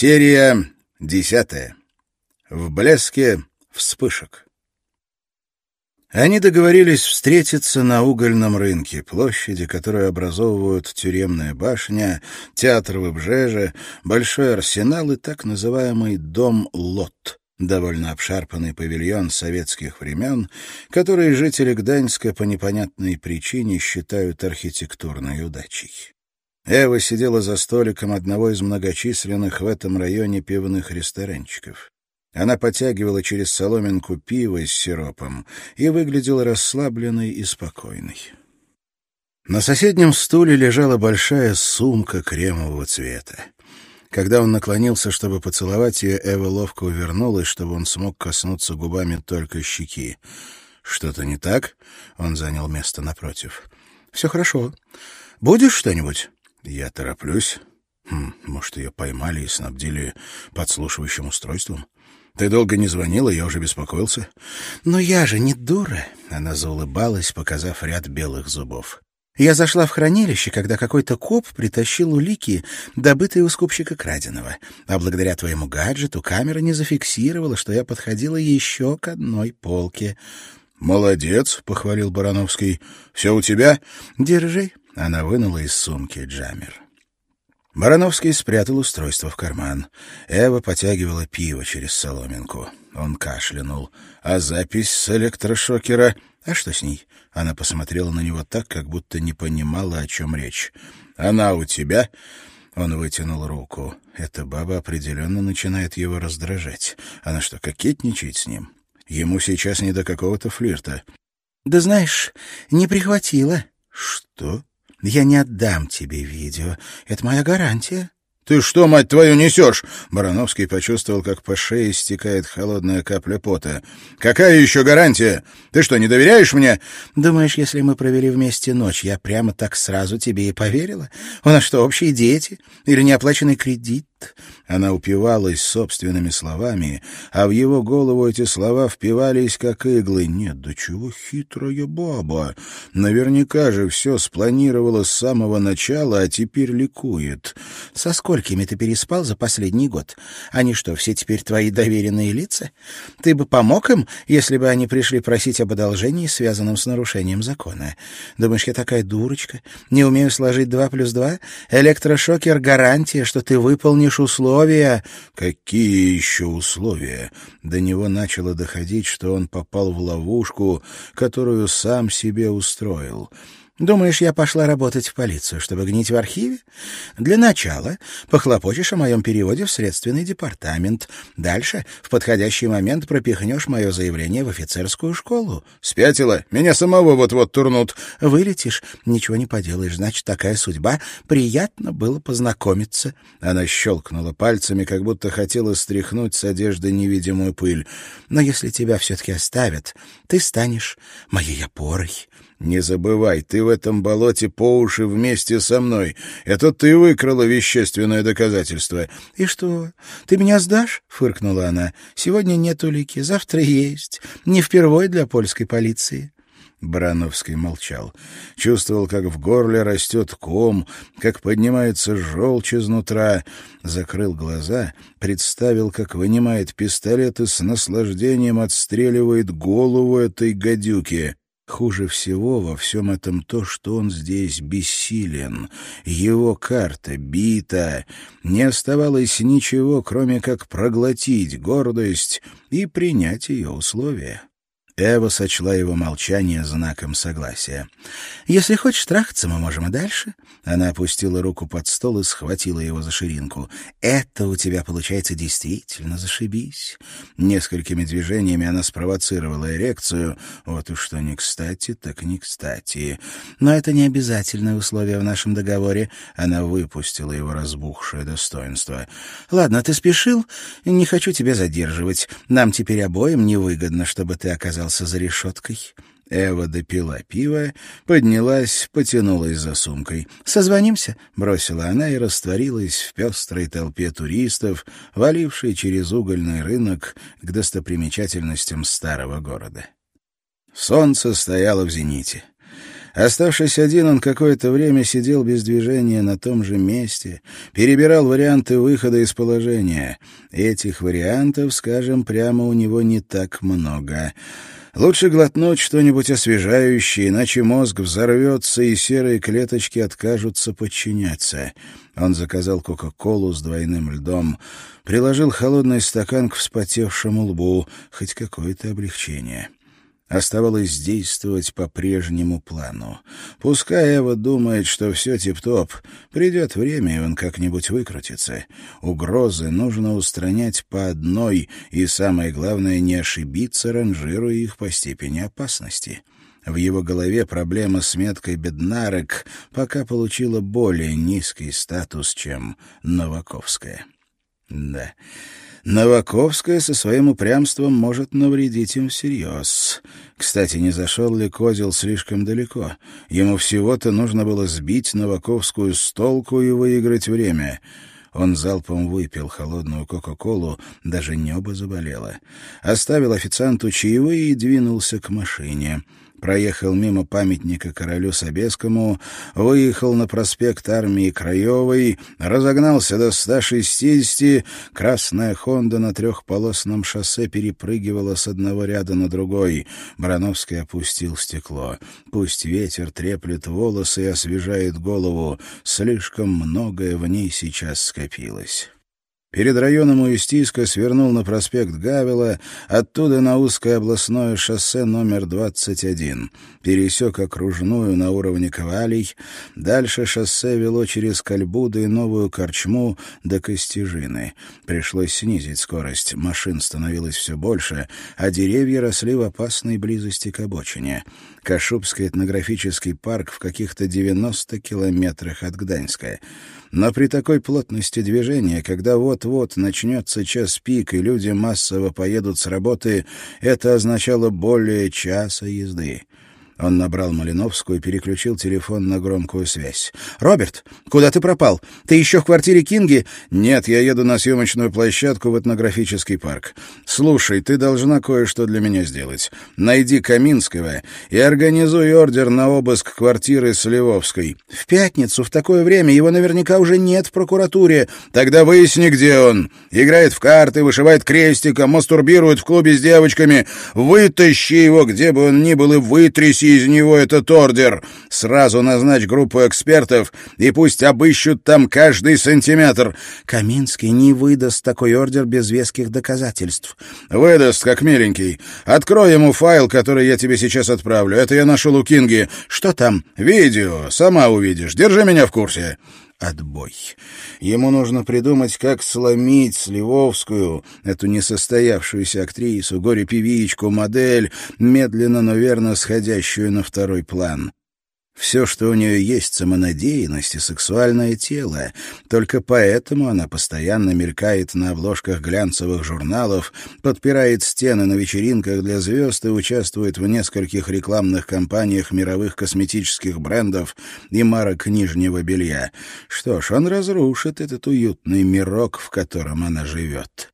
Серия десятая. В блеске вспышек. Они договорились встретиться на угольном рынке, площади, которую образовывают тюремная башня, театр в Ибжеже, большой арсенал и так называемый «дом Лот», довольно обшарпанный павильон советских времен, который жители Гданьска по непонятной причине считают архитектурной удачей. Эва сидела за столиком одного из многочисленных в этом районе пивных ресторанчиков. Она потягивала через соломинку пиво с сиропом и выглядела расслабленной и спокойной. На соседнем стуле лежала большая сумка кремового цвета. Когда он наклонился, чтобы поцеловать ее, Эва ловко увернулась, чтобы он смог коснуться губами только щеки. «Что-то не так?» — он занял место напротив. «Все хорошо. Будешь что-нибудь?» Я тороплюсь. Хм, может, ее поймали и снабдили подслушивающим устройством? Ты долго не звонила, я уже беспокоился. Но я же не дура. Она заулыбалась, показав ряд белых зубов. Я зашла в хранилище, когда какой-то коп притащил улики, добытые у скупщика краденого. А благодаря твоему гаджету камера не зафиксировала, что я подходила еще к одной полке. «Молодец», — похвалил Барановский. «Все у тебя?» «Держи». Она вынула из сумки джаммер. Барановский спрятал устройство в карман. Эва потягивала пиво через соломинку. Он кашлянул. «А запись с электрошокера? А что с ней?» Она посмотрела на него так, как будто не понимала, о чем речь. «Она у тебя?» Он вытянул руку. Эта баба определенно начинает его раздражать. Она что, кокетничает с ним? Ему сейчас не до какого-то флирта. «Да знаешь, не прихватила». «Что?» Я не отдам тебе видео. Это моя гарантия. «Ты что, мать твою, несешь?» Барановский почувствовал, как по шее стекает холодная капля пота. «Какая еще гарантия? Ты что, не доверяешь мне?» «Думаешь, если мы провели вместе ночь, я прямо так сразу тебе и поверила? У нас что, общие дети? Или неоплаченный кредит? Она упивалась собственными словами, а в его голову эти слова впивались, как иглы. Нет, да чего хитрая баба! Наверняка же все спланировала с самого начала, а теперь ликует. Со сколькими ты переспал за последний год? Они что, все теперь твои доверенные лица? Ты бы помог им, если бы они пришли просить об одолжении, связанном с нарушением закона? Думаешь, я такая дурочка? Не умею сложить два плюс два? Электрошокер — гарантия, что ты выполнишь помнишь условия?» «Какие еще условия?» До него начало доходить, что он попал в ловушку, которую сам себе устроил. Думаешь, я пошла работать в полицию, чтобы гнить в архиве? Для начала похлопочешь о моем переводе в следственный департамент. Дальше, в подходящий момент, пропихнешь мое заявление в офицерскую школу. Спятила? Меня самого вот-вот турнут. Вылетишь? Ничего не поделаешь. Значит, такая судьба. Приятно было познакомиться. Она щелкнула пальцами, как будто хотела стряхнуть с одежды невидимую пыль. Но если тебя все-таки оставят, ты станешь моей опорой. Не забывай, ты в этом болоте по уши вместе со мной. Это ты выкрала вещественное доказательство. — И что, ты меня сдашь? — фыркнула она. — Сегодня нет улики, завтра есть. Не впервой для польской полиции. Барановский молчал. Чувствовал, как в горле растет ком, как поднимается желчь изнутра. Закрыл глаза, представил, как вынимает пистолет и с наслаждением отстреливает голову этой гадюки. Хуже всего во всем этом то, что он здесь бессилен. Его карта бита. Не оставалось ничего, кроме как проглотить гордость и принять ее условия. Эва сочла его молчание знаком согласия. «Если хочешь трахаться, мы можем и дальше». Она опустила руку под стол и схватила его за ширинку. «Это у тебя получается действительно зашибись». Несколькими движениями она спровоцировала эрекцию. Вот уж что не кстати, так не кстати. Но это не обязательное условие в нашем договоре. Она выпустила его разбухшее достоинство. «Ладно, ты спешил? Не хочу тебя задерживать. Нам теперь обоим невыгодно, чтобы ты оказался оказался за решеткой. Эва допила пиво, поднялась, потянулась за сумкой. «Созвонимся?» — бросила она и растворилась в пестрой толпе туристов, валившей через угольный рынок к достопримечательностям старого города. Солнце стояло в зените. Оставшись один, он какое-то время сидел без движения на том же месте, перебирал варианты выхода из положения. Этих вариантов, скажем, прямо у него не так много. Лучше глотнуть что-нибудь освежающее, иначе мозг взорвется, и серые клеточки откажутся подчиняться. Он заказал Кока-Колу с двойным льдом, приложил холодный стакан к вспотевшему лбу, хоть какое-то облегчение. Оставалось действовать по прежнему плану. Пускай Эва думает, что все тип-топ. Придет время, и он как-нибудь выкрутится. Угрозы нужно устранять по одной, и самое главное, не ошибиться, ранжируя их по степени опасности. В его голове проблема с меткой «беднарок» пока получила более низкий статус, чем «новаковская». Да... Новаковская со своим упрямством может навредить им всерьез. Кстати, не зашел ли Козел слишком далеко? Ему всего-то нужно было сбить Новаковскую с толку и выиграть время. Он залпом выпил холодную Кока-Колу, даже небо заболело. Оставил официанту чаевые и двинулся к машине проехал мимо памятника королю Собескому, выехал на проспект армии Краевой, разогнался до 160, красная «Хонда» на трехполосном шоссе перепрыгивала с одного ряда на другой. Барановский опустил стекло. Пусть ветер треплет волосы и освежает голову, слишком многое в ней сейчас скопилось. Перед районом Уистийска свернул на проспект Гавела, оттуда на узкое областное шоссе номер 21. Пересек окружную на уровне Ковалей. Дальше шоссе вело через Кальбуды и Новую Корчму до Костежины. Пришлось снизить скорость, машин становилось все больше, а деревья росли в опасной близости к обочине. Кашубский этнографический парк в каких-то 90 километрах от Гданьска. Но при такой плотности движения, когда вот-вот начнется час пик и люди массово поедут с работы, это означало более часа езды. Он набрал Малиновскую и переключил телефон на громкую связь. «Роберт, куда ты пропал? Ты еще в квартире Кинги?» «Нет, я еду на съемочную площадку в этнографический парк. Слушай, ты должна кое-что для меня сделать. Найди Каминского и организуй ордер на обыск квартиры Сливовской». «В пятницу, в такое время, его наверняка уже нет в прокуратуре». «Тогда выясни, где он. Играет в карты, вышивает крестиком, мастурбирует в клубе с девочками. Вытащи его, где бы он ни был, и вытряси из него этот ордер. Сразу назначь группу экспертов, и пусть обыщут там каждый сантиметр. Каминский не выдаст такой ордер без веских доказательств. Выдаст, как миленький. Открой ему файл, который я тебе сейчас отправлю. Это я нашел у Кинги. Что там? Видео. Сама увидишь. Держи меня в курсе отбой. Ему нужно придумать, как сломить Сливовскую, эту несостоявшуюся актрису, горе-певичку, модель, медленно, но верно сходящую на второй план. Все, что у нее есть, самонадеянность и сексуальное тело. Только поэтому она постоянно мелькает на обложках глянцевых журналов, подпирает стены на вечеринках для звезд и участвует в нескольких рекламных кампаниях мировых косметических брендов и марок нижнего белья. Что ж, он разрушит этот уютный мирок, в котором она живет.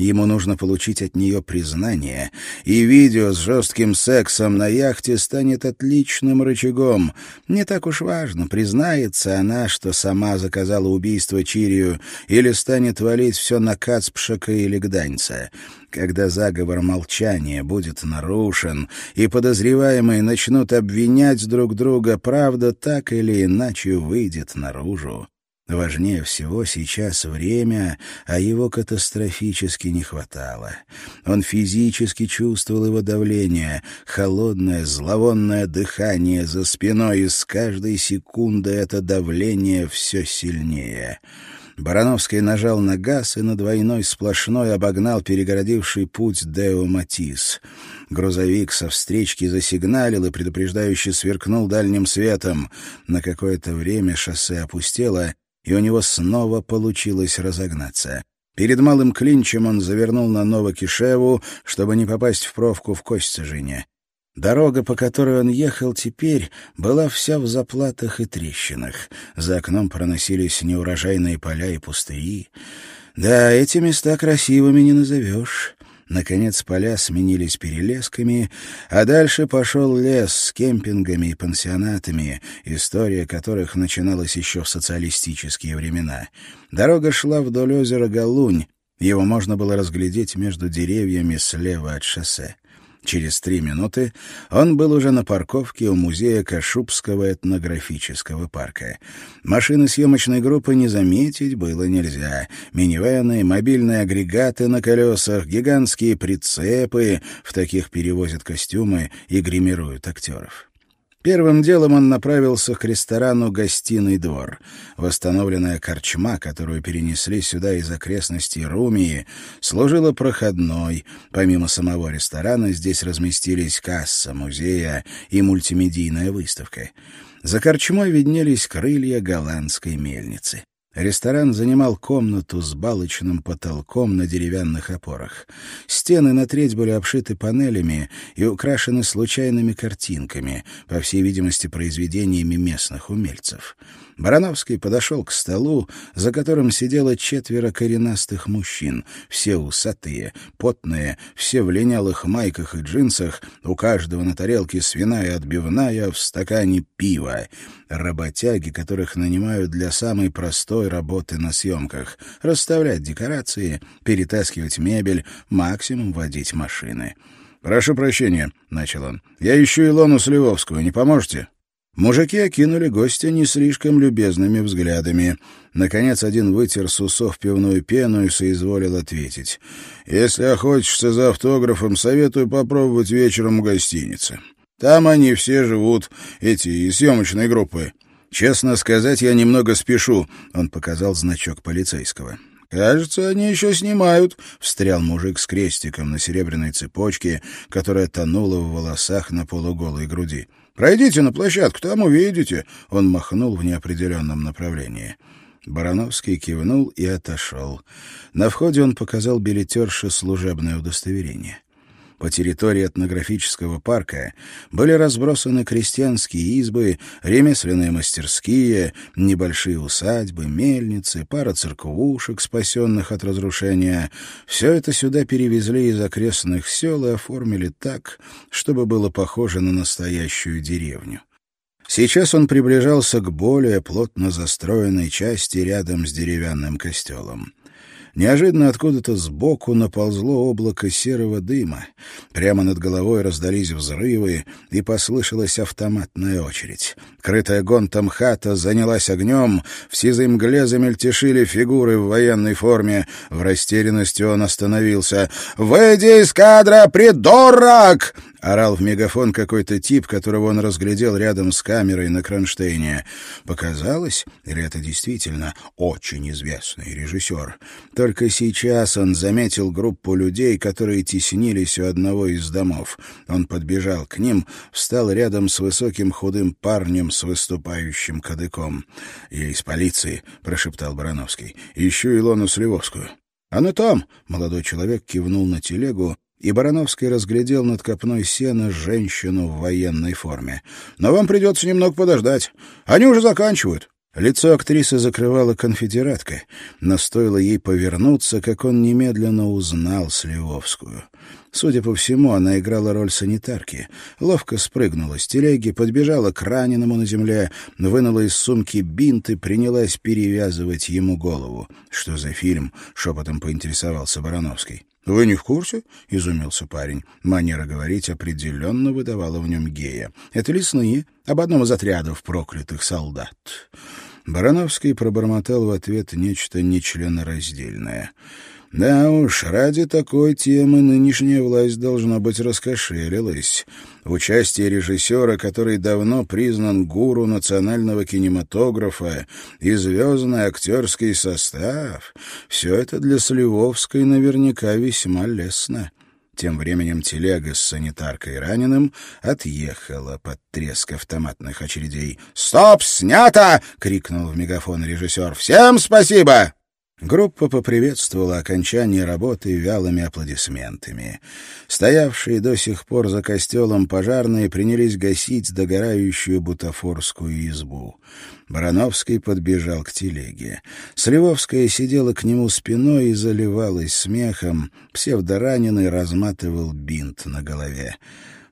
Ему нужно получить от нее признание, и видео с жестким сексом на яхте станет отличным рычагом. Не так уж важно, признается она, что сама заказала убийство Чирию, или станет валить все на Кацпшака или Гданьца. Когда заговор молчания будет нарушен, и подозреваемые начнут обвинять друг друга, правда так или иначе выйдет наружу. Важнее всего сейчас время, а его катастрофически не хватало. Он физически чувствовал его давление, холодное, зловонное дыхание за спиной, и с каждой секунды это давление все сильнее. Барановский нажал на газ и на двойной сплошной обогнал перегородивший путь Део Матис. Грузовик со встречки засигналил и предупреждающе сверкнул дальним светом. На какое-то время шоссе опустело, и у него снова получилось разогнаться. Перед малым клинчем он завернул на Новокишеву, чтобы не попасть в провку в Костяжине. Дорога, по которой он ехал теперь, была вся в заплатах и трещинах. За окном проносились неурожайные поля и пустыри. Да, эти места красивыми не назовешь. Наконец поля сменились перелесками, а дальше пошел лес с кемпингами и пансионатами, история которых начиналась еще в социалистические времена. Дорога шла вдоль озера Галунь, его можно было разглядеть между деревьями слева от шоссе. Через три минуты он был уже на парковке у музея Кашубского этнографического парка. Машины съемочной группы не заметить было нельзя. Минивэны, мобильные агрегаты на колесах, гигантские прицепы — в таких перевозят костюмы и гримируют актеров. Первым делом он направился к ресторану «Гостиный двор». Восстановленная корчма, которую перенесли сюда из окрестностей Румии, служила проходной. Помимо самого ресторана здесь разместились касса музея и мультимедийная выставка. За корчмой виднелись крылья голландской мельницы. Ресторан занимал комнату с балочным потолком на деревянных опорах. Стены на треть были обшиты панелями и украшены случайными картинками, по всей видимости, произведениями местных умельцев. Барановский подошел к столу, за которым сидело четверо коренастых мужчин, все усатые, потные, все в линялых майках и джинсах, у каждого на тарелке свиная отбивная, в стакане пива. Работяги, которых нанимают для самой простой работы на съемках — расставлять декорации, перетаскивать мебель, максимум водить машины. «Прошу прощения», — начал он. «Я ищу Илону Сливовскую, не поможете?» Мужики окинули гостя не слишком любезными взглядами. Наконец один вытер с усов пивную пену и соизволил ответить. «Если охотишься за автографом, советую попробовать вечером в гостинице. Там они все живут, эти съемочные группы. Честно сказать, я немного спешу», — он показал значок полицейского. «Кажется, они еще снимают», — встрял мужик с крестиком на серебряной цепочке, которая тонула в волосах на полуголой груди. Пройдите на площадку, там увидите». Он махнул в неопределенном направлении. Барановский кивнул и отошел. На входе он показал билетерше служебное удостоверение. По территории этнографического парка были разбросаны крестьянские избы, ремесленные мастерские, небольшие усадьбы, мельницы, пара церквушек, спасенных от разрушения. Все это сюда перевезли из окрестных сел и оформили так, чтобы было похоже на настоящую деревню. Сейчас он приближался к более плотно застроенной части рядом с деревянным костелом. Неожиданно откуда-то сбоку наползло облако серого дыма. Прямо над головой раздались взрывы, и послышалась автоматная очередь. Крытая гонтом хата занялась огнем, в сизой мгле замельтешили фигуры в военной форме. В растерянности он остановился. «Выйди из кадра, придурок!» — орал в мегафон какой-то тип, которого он разглядел рядом с камерой на кронштейне. Показалось, или это действительно очень известный режиссер? Только сейчас он заметил группу людей, которые теснились у одного из домов. Он подбежал к ним, встал рядом с высоким худым парнем с выступающим кадыком. «Я из полиции», — прошептал Барановский. «Ищу Илону Сливовскую». «Она там!» — молодой человек кивнул на телегу, и Барановский разглядел над копной сена женщину в военной форме. «Но вам придется немного подождать. Они уже заканчивают». Лицо актрисы закрывала конфедератка, но стоило ей повернуться, как он немедленно узнал Сливовскую. Судя по всему, она играла роль санитарки. Ловко спрыгнула с телеги, подбежала к раненому на земле, вынула из сумки бинт и принялась перевязывать ему голову. «Что за фильм?» — шепотом поинтересовался Барановский. «Вы не в курсе?» — изумился парень. Манера говорить определенно выдавала в нем гея. «Это лесные, об одном из отрядов проклятых солдат». Барановский пробормотал в ответ нечто нечленораздельное. Да уж, ради такой темы нынешняя власть, должна быть, раскошелилась. Участие режиссера, который давно признан гуру национального кинематографа, и звездный актерский состав — все это для Сливовской наверняка весьма лестно. Тем временем телега с санитаркой раненым отъехала под треск автоматных очередей. «Стоп! Снято!» — крикнул в мегафон режиссер. «Всем спасибо!» Группа поприветствовала окончание работы вялыми аплодисментами. Стоявшие до сих пор за костелом пожарные принялись гасить догорающую бутафорскую избу. Барановский подбежал к телеге. Сливовская сидела к нему спиной и заливалась смехом. Псевдораненый разматывал бинт на голове.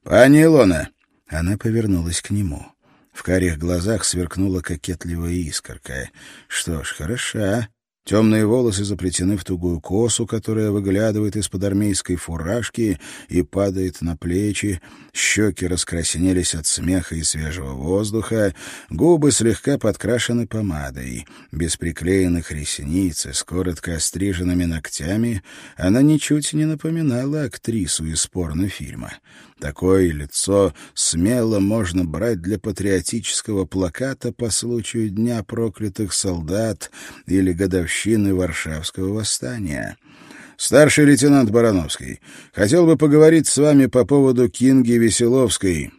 «Пани Илона!» Она повернулась к нему. В карих глазах сверкнула кокетливая искорка. «Что ж, хороша. Темные волосы заплетены в тугую косу, которая выглядывает из-под армейской фуражки и падает на плечи. Щеки раскраснелись от смеха и свежего воздуха. Губы слегка подкрашены помадой. Без приклеенных ресниц и с коротко остриженными ногтями она ничуть не напоминала актрису из порнофильма. Такое лицо смело можно брать для патриотического плаката по случаю Дня проклятых солдат или годовщины Варшавского восстания. «Старший лейтенант Барановский, хотел бы поговорить с вами по поводу Кинги Веселовской».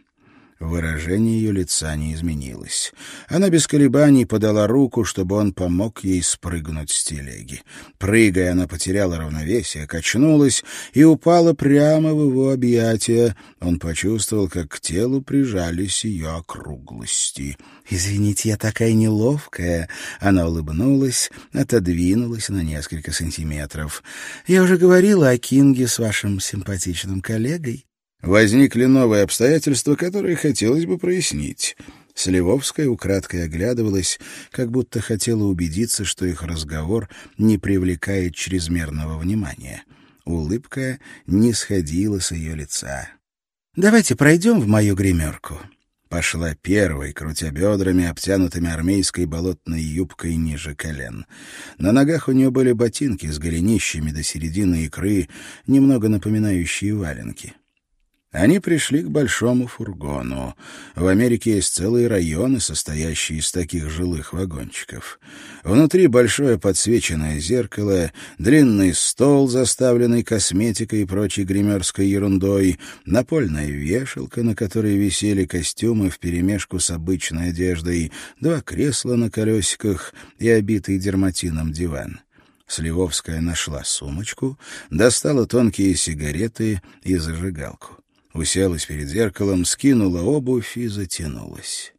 Выражение ее лица не изменилось. Она без колебаний подала руку, чтобы он помог ей спрыгнуть с телеги. Прыгая, она потеряла равновесие, качнулась и упала прямо в его объятия. Он почувствовал, как к телу прижались ее округлости. «Извините, я такая неловкая». Она улыбнулась, отодвинулась на несколько сантиметров. «Я уже говорила о Кинге с вашим симпатичным коллегой» возникли новые обстоятельства, которые хотелось бы прояснить. Сливовская украдкой оглядывалась, как будто хотела убедиться, что их разговор не привлекает чрезмерного внимания. Улыбка не сходила с ее лица. «Давайте пройдем в мою гримерку». Пошла первой, крутя бедрами, обтянутыми армейской болотной юбкой ниже колен. На ногах у нее были ботинки с голенищами до середины икры, немного напоминающие валенки. Они пришли к большому фургону. В Америке есть целые районы, состоящие из таких жилых вагончиков. Внутри большое подсвеченное зеркало, длинный стол, заставленный косметикой и прочей гримерской ерундой, напольная вешалка, на которой висели костюмы вперемешку с обычной одеждой, два кресла на колесиках и обитый дерматином диван. Сливовская нашла сумочку, достала тонкие сигареты и зажигалку уселась перед зеркалом, скинула обувь и затянулась.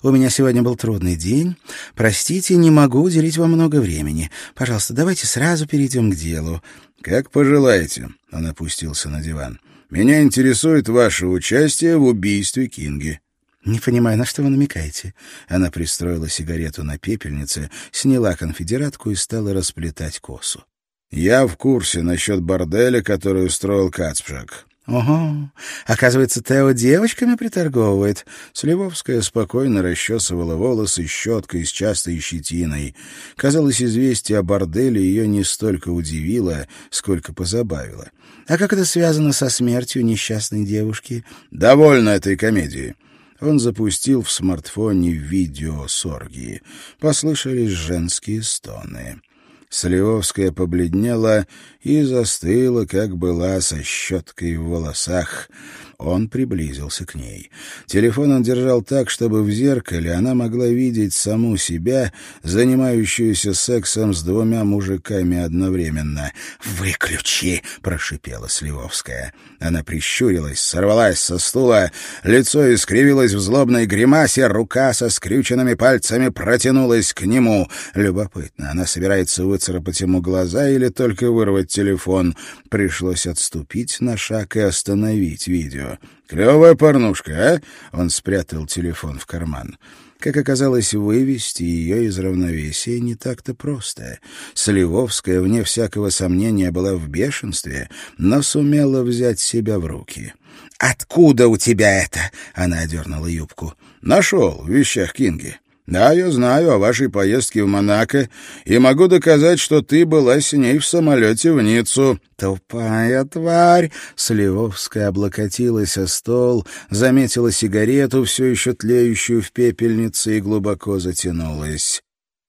«У меня сегодня был трудный день. Простите, не могу уделить вам много времени. Пожалуйста, давайте сразу перейдем к делу». «Как пожелаете», — он опустился на диван. «Меня интересует ваше участие в убийстве Кинги». «Не понимаю, на что вы намекаете?» Она пристроила сигарету на пепельнице, сняла конфедератку и стала расплетать косу. «Я в курсе насчет борделя, который устроил Кацпшак. «Ого! Оказывается, Тео девочками приторговывает». Сливовская спокойно расчесывала волосы щеткой с частой щетиной. Казалось, известие о борделе ее не столько удивило, сколько позабавило. «А как это связано со смертью несчастной девушки?» «Довольно этой комедии». Он запустил в смартфоне видео с оргии. Послышались женские стоны. Сливовская побледнела и застыла, как была, со щеткой в волосах. Он приблизился к ней. Телефон он держал так, чтобы в зеркале она могла видеть саму себя, занимающуюся сексом с двумя мужиками одновременно. «Выключи!» — прошипела Сливовская. Она прищурилась, сорвалась со стула, лицо искривилось в злобной гримасе, рука со скрюченными пальцами протянулась к нему. Любопытно, она собирается выцарапать ему глаза или только вырвать телефон? Пришлось отступить на шаг и остановить видео. «Клевая порнушка, а?» Он спрятал телефон в карман. Как оказалось, вывести ее из равновесия не так-то просто. Сливовская, вне всякого сомнения, была в бешенстве, но сумела взять себя в руки. «Откуда у тебя это?» — она одернула юбку. «Нашел в вещах Кинги». «Да, я знаю о вашей поездке в Монако и могу доказать, что ты была с ней в самолете в Ниццу». «Тупая тварь!» Сливовская облокотилась о стол, заметила сигарету, все еще тлеющую в пепельнице, и глубоко затянулась.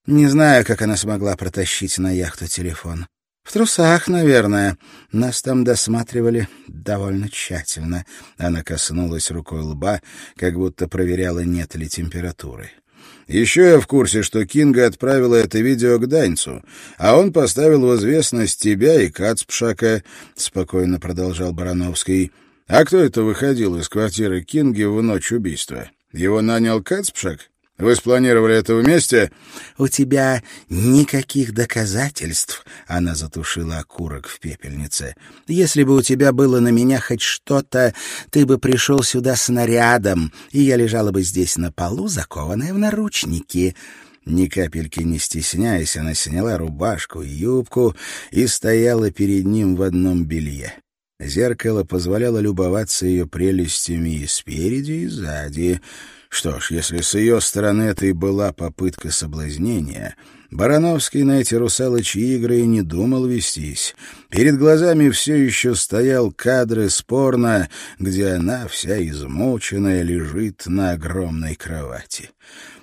Не знаю, как она смогла протащить на яхту телефон. В трусах, наверное. Нас там досматривали довольно тщательно. Она коснулась рукой лба, как будто проверяла, нет ли температуры. Еще я в курсе, что Кинга отправила это видео к Даньцу, а он поставил в известность тебя и Кацпшака, — спокойно продолжал Барановский. — А кто это выходил из квартиры Кинги в ночь убийства? Его нанял Кацпшак? Вы спланировали это вместе? У тебя никаких доказательств. Она затушила окурок в пепельнице. Если бы у тебя было на меня хоть что-то, ты бы пришел сюда с нарядом, и я лежала бы здесь на полу, закованная в наручники. Ни капельки не стесняясь, она сняла рубашку и юбку и стояла перед ним в одном белье. Зеркало позволяло любоваться ее прелестями и спереди, и сзади. Что ж, если с ее стороны это и была попытка соблазнения, Барановский на эти русалочьи игры и не думал вестись. Перед глазами все еще стоял кадры спорно, где она, вся измученная, лежит на огромной кровати.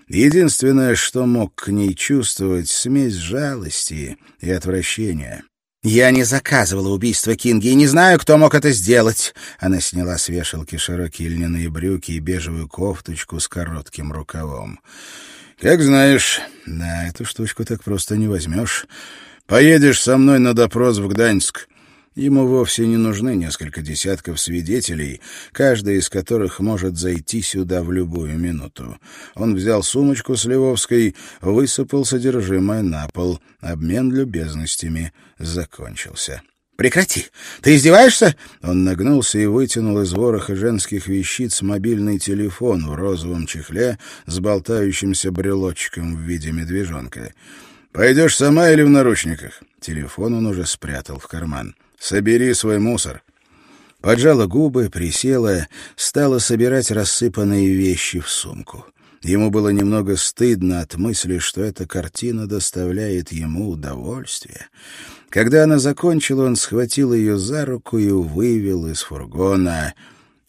Единственное, что мог к ней чувствовать, смесь жалости и отвращения. «Я не заказывала убийство Кинги и не знаю, кто мог это сделать». Она сняла с вешалки широкие льняные брюки и бежевую кофточку с коротким рукавом. «Как знаешь, на эту штучку так просто не возьмешь. Поедешь со мной на допрос в Гданьск. Ему вовсе не нужны несколько десятков свидетелей, каждый из которых может зайти сюда в любую минуту. Он взял сумочку с Львовской, высыпал содержимое на пол. Обмен любезностями закончился. «Прекрати! Ты издеваешься?» Он нагнулся и вытянул из вороха женских вещиц мобильный телефон в розовом чехле с болтающимся брелочком в виде медвежонка. «Пойдешь сама или в наручниках?» Телефон он уже спрятал в карман. Собери свой мусор». Поджала губы, присела, стала собирать рассыпанные вещи в сумку. Ему было немного стыдно от мысли, что эта картина доставляет ему удовольствие. Когда она закончила, он схватил ее за руку и вывел из фургона.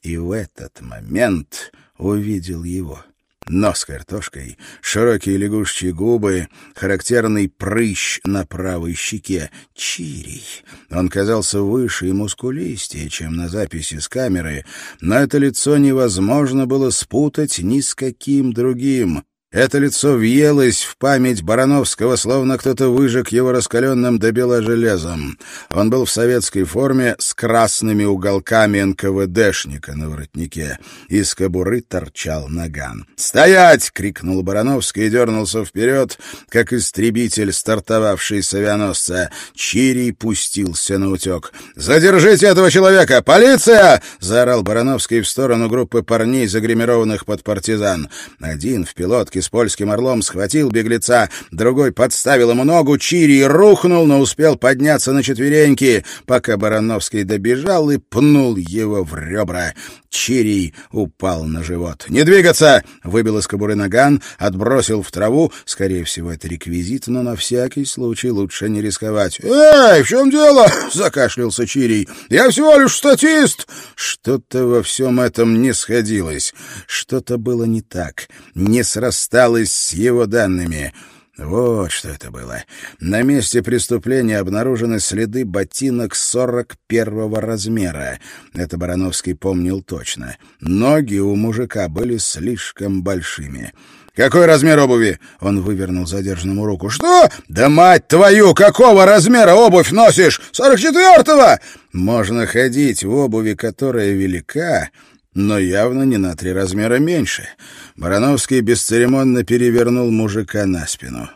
И в этот момент увидел его нос картошкой, широкие лягушечьи губы, характерный прыщ на правой щеке. Чирий. Он казался выше и мускулистее, чем на записи с камеры, но это лицо невозможно было спутать ни с каким другим. Это лицо въелось в память Барановского, словно кто-то выжег его раскаленным до бела железом. Он был в советской форме с красными уголками НКВДшника на воротнике. Из кобуры торчал наган. «Стоять!» — крикнул Барановский и дернулся вперед, как истребитель, стартовавший с авианосца. Чирий пустился на утек. «Задержите этого человека! Полиция!» — заорал Барановский в сторону группы парней, загримированных под партизан. Один в пилотке лодке с польским орлом схватил беглеца, другой подставил ему ногу, Чири рухнул, но успел подняться на четвереньки, пока Барановский добежал и пнул его в ребра. Чирий упал на живот. «Не двигаться!» — выбил из кобуры наган, отбросил в траву. Скорее всего, это реквизит, но на всякий случай лучше не рисковать. «Эй, в чем дело?» — закашлялся Чирий. «Я всего лишь статист!» Что-то во всем этом не сходилось. Что-то было не так, не срасталось с его данными. Вот что это было. На месте преступления обнаружены следы ботинок 41-го размера. Это Барановский помнил точно. Ноги у мужика были слишком большими. «Какой размер обуви?» Он вывернул задержанному руку. «Что? Да мать твою! Какого размера обувь носишь? Сорок четвертого!» Можно ходить в обуви, которая велика, но явно не на три размера меньше. Барановский бесцеремонно перевернул мужика на спину.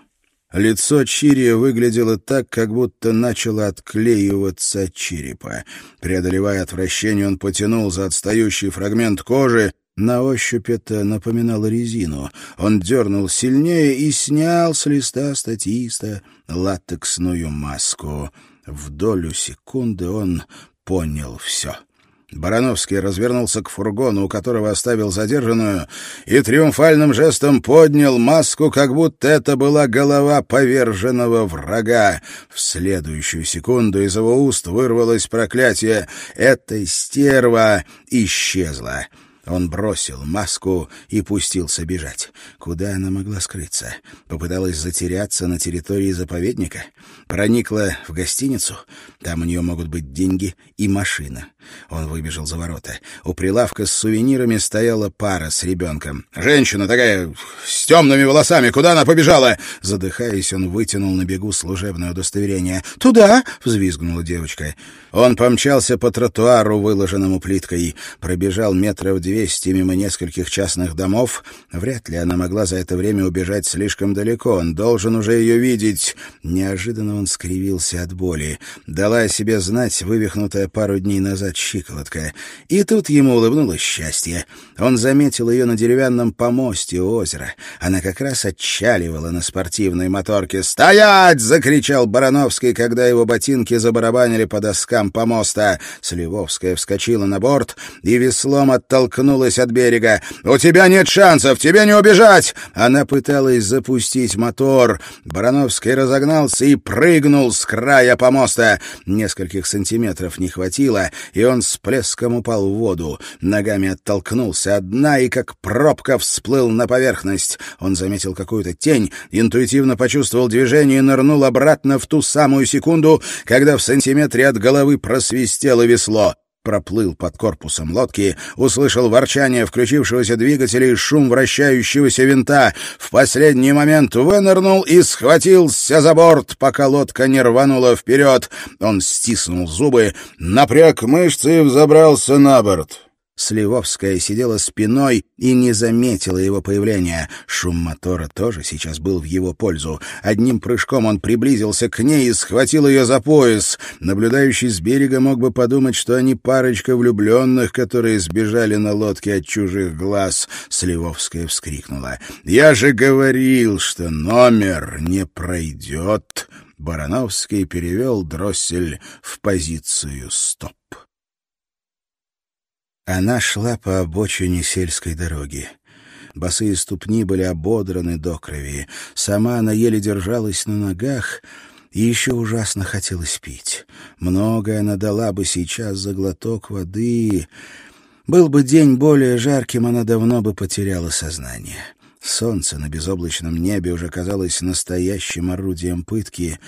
Лицо Чирия выглядело так, как будто начало отклеиваться от черепа. Преодолевая отвращение, он потянул за отстающий фрагмент кожи. На ощупь это напоминало резину. Он дернул сильнее и снял с листа статиста латексную маску. В долю секунды он понял все. Барановский развернулся к фургону, у которого оставил задержанную, и триумфальным жестом поднял маску, как будто это была голова поверженного врага. В следующую секунду из его уст вырвалось проклятие. Эта стерва исчезла. Он бросил маску и пустился бежать. Куда она могла скрыться? Попыталась затеряться на территории заповедника? Проникла в гостиницу? Там у нее могут быть деньги и машина. Он выбежал за ворота. У прилавка с сувенирами стояла пара с ребенком. «Женщина такая, с темными волосами, куда она побежала?» Задыхаясь, он вытянул на бегу служебное удостоверение. «Туда!» — взвизгнула девочка. Он помчался по тротуару, выложенному плиткой, пробежал метров двести мимо нескольких частных домов. Вряд ли она могла за это время убежать слишком далеко. Он должен уже ее видеть. Неожиданно он скривился от боли. Дала о себе знать вывихнутая пару дней назад щиколотка. И тут ему улыбнулось счастье. Он заметил ее на деревянном помосте у озера. Она как раз отчаливала на спортивной моторке. «Стоять!» — закричал Барановский, когда его ботинки забарабанили по доскам помоста. Сливовская вскочила на борт и веслом оттолкнулась от берега. «У тебя нет шансов! Тебе не убежать!» Она пыталась запустить мотор. Барановский разогнался и прыгнул с края помоста. Нескольких сантиметров не хватило, и он с плеском упал в воду. Ногами оттолкнулся от дна и, как пробка, всплыл на поверхность. Он заметил какую-то тень, интуитивно почувствовал движение и нырнул обратно в ту самую секунду, когда в сантиметре от головы просвистело весло проплыл под корпусом лодки, услышал ворчание включившегося двигателя и шум вращающегося винта. В последний момент вынырнул и схватился за борт, пока лодка не рванула вперед. Он стиснул зубы, напряг мышцы и взобрался на борт. Сливовская сидела спиной и не заметила его появления. Шум мотора тоже сейчас был в его пользу. Одним прыжком он приблизился к ней и схватил ее за пояс. Наблюдающий с берега мог бы подумать, что они парочка влюбленных, которые сбежали на лодке от чужих глаз. Сливовская вскрикнула. «Я же говорил, что номер не пройдет!» Барановский перевел дроссель в позицию «стоп». Она шла по обочине сельской дороги. Босые ступни были ободраны до крови. Сама она еле держалась на ногах, и еще ужасно хотелось пить. Многое она дала бы сейчас за глоток воды. Был бы день более жарким, она давно бы потеряла сознание. Солнце на безоблачном небе уже казалось настоящим орудием пытки,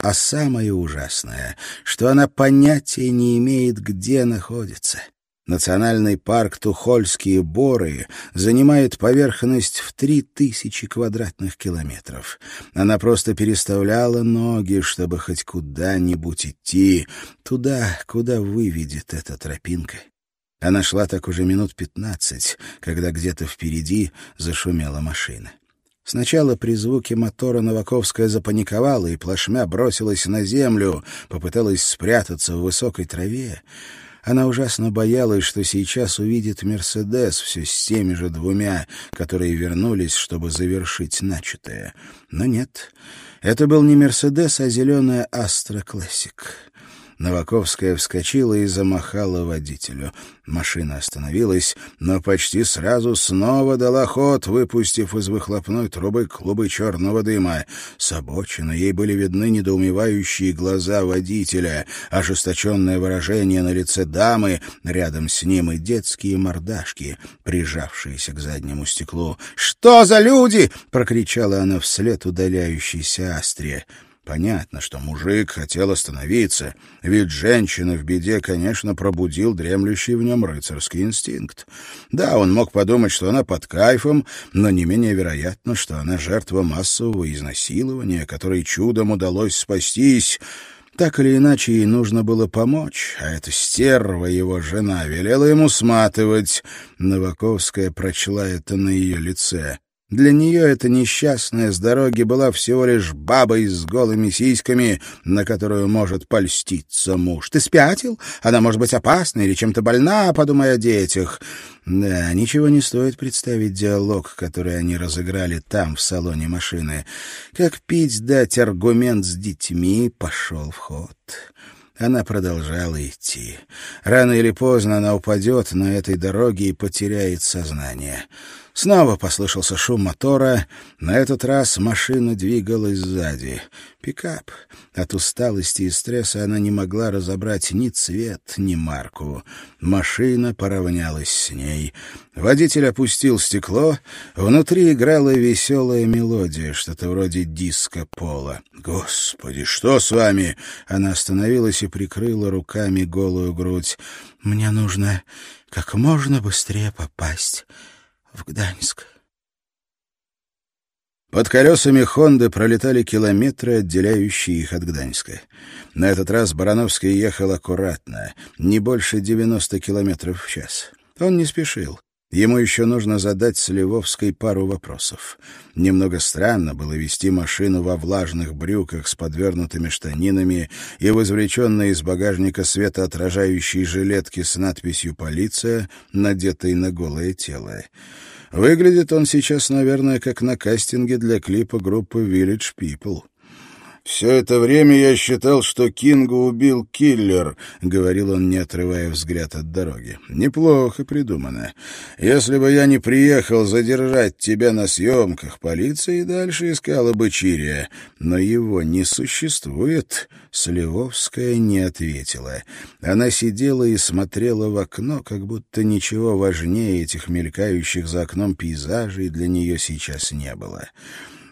а самое ужасное, что она понятия не имеет, где находится — Национальный парк Тухольские Боры занимает поверхность в три тысячи квадратных километров. Она просто переставляла ноги, чтобы хоть куда-нибудь идти, туда, куда выведет эта тропинка. Она шла так уже минут пятнадцать, когда где-то впереди зашумела машина. Сначала при звуке мотора Новаковская запаниковала и плашмя бросилась на землю, попыталась спрятаться в высокой траве. Она ужасно боялась, что сейчас увидит «Мерседес» все с теми же двумя, которые вернулись, чтобы завершить начатое. Но нет, это был не «Мерседес», а зеленая «Астра Классик». Новаковская вскочила и замахала водителю. Машина остановилась, но почти сразу снова дала ход, выпустив из выхлопной трубы клубы черного дыма. С обочины ей были видны недоумевающие глаза водителя, ожесточенное выражение на лице дамы, рядом с ним и детские мордашки, прижавшиеся к заднему стеклу. «Что за люди?» — прокричала она вслед удаляющейся Астре. Понятно, что мужик хотел остановиться, ведь женщина в беде, конечно, пробудил дремлющий в нем рыцарский инстинкт. Да, он мог подумать, что она под кайфом, но не менее вероятно, что она жертва массового изнасилования, которой чудом удалось спастись. Так или иначе, ей нужно было помочь, а эта стерва, его жена, велела ему сматывать. Новаковская прочла это на ее лице. Для нее эта несчастная с дороги была всего лишь бабой с голыми сиськами, на которую может польститься муж. «Ты спятил? Она может быть опасна или чем-то больна, подумай о детях». Да, ничего не стоит представить диалог, который они разыграли там, в салоне машины. Как пить дать аргумент с детьми пошел в ход. Она продолжала идти. Рано или поздно она упадет на этой дороге и потеряет сознание. Снова послышался шум мотора. На этот раз машина двигалась сзади. Пикап. От усталости и стресса она не могла разобрать ни цвет, ни марку. Машина поравнялась с ней. Водитель опустил стекло. Внутри играла веселая мелодия, что-то вроде диска-пола. «Господи, что с вами?» Она остановилась и прикрыла руками голую грудь. «Мне нужно как можно быстрее попасть в Гданьск. Под колесами «Хонды» пролетали километры, отделяющие их от Гданьска. На этот раз Барановский ехал аккуратно, не больше 90 километров в час. Он не спешил. Ему еще нужно задать Сливовской пару вопросов. Немного странно было вести машину во влажных брюках с подвернутыми штанинами и в извлеченной из багажника светоотражающей жилетке с надписью «Полиция», надетой на голое тело. Выглядит он сейчас, наверное, как на кастинге для клипа группы Village People. «Все это время я считал, что Кинга убил киллер», — говорил он, не отрывая взгляд от дороги. «Неплохо придумано. Если бы я не приехал задержать тебя на съемках, полиция и дальше искала бы Чирия. Но его не существует». Сливовская не ответила. Она сидела и смотрела в окно, как будто ничего важнее этих мелькающих за окном пейзажей для нее сейчас не было.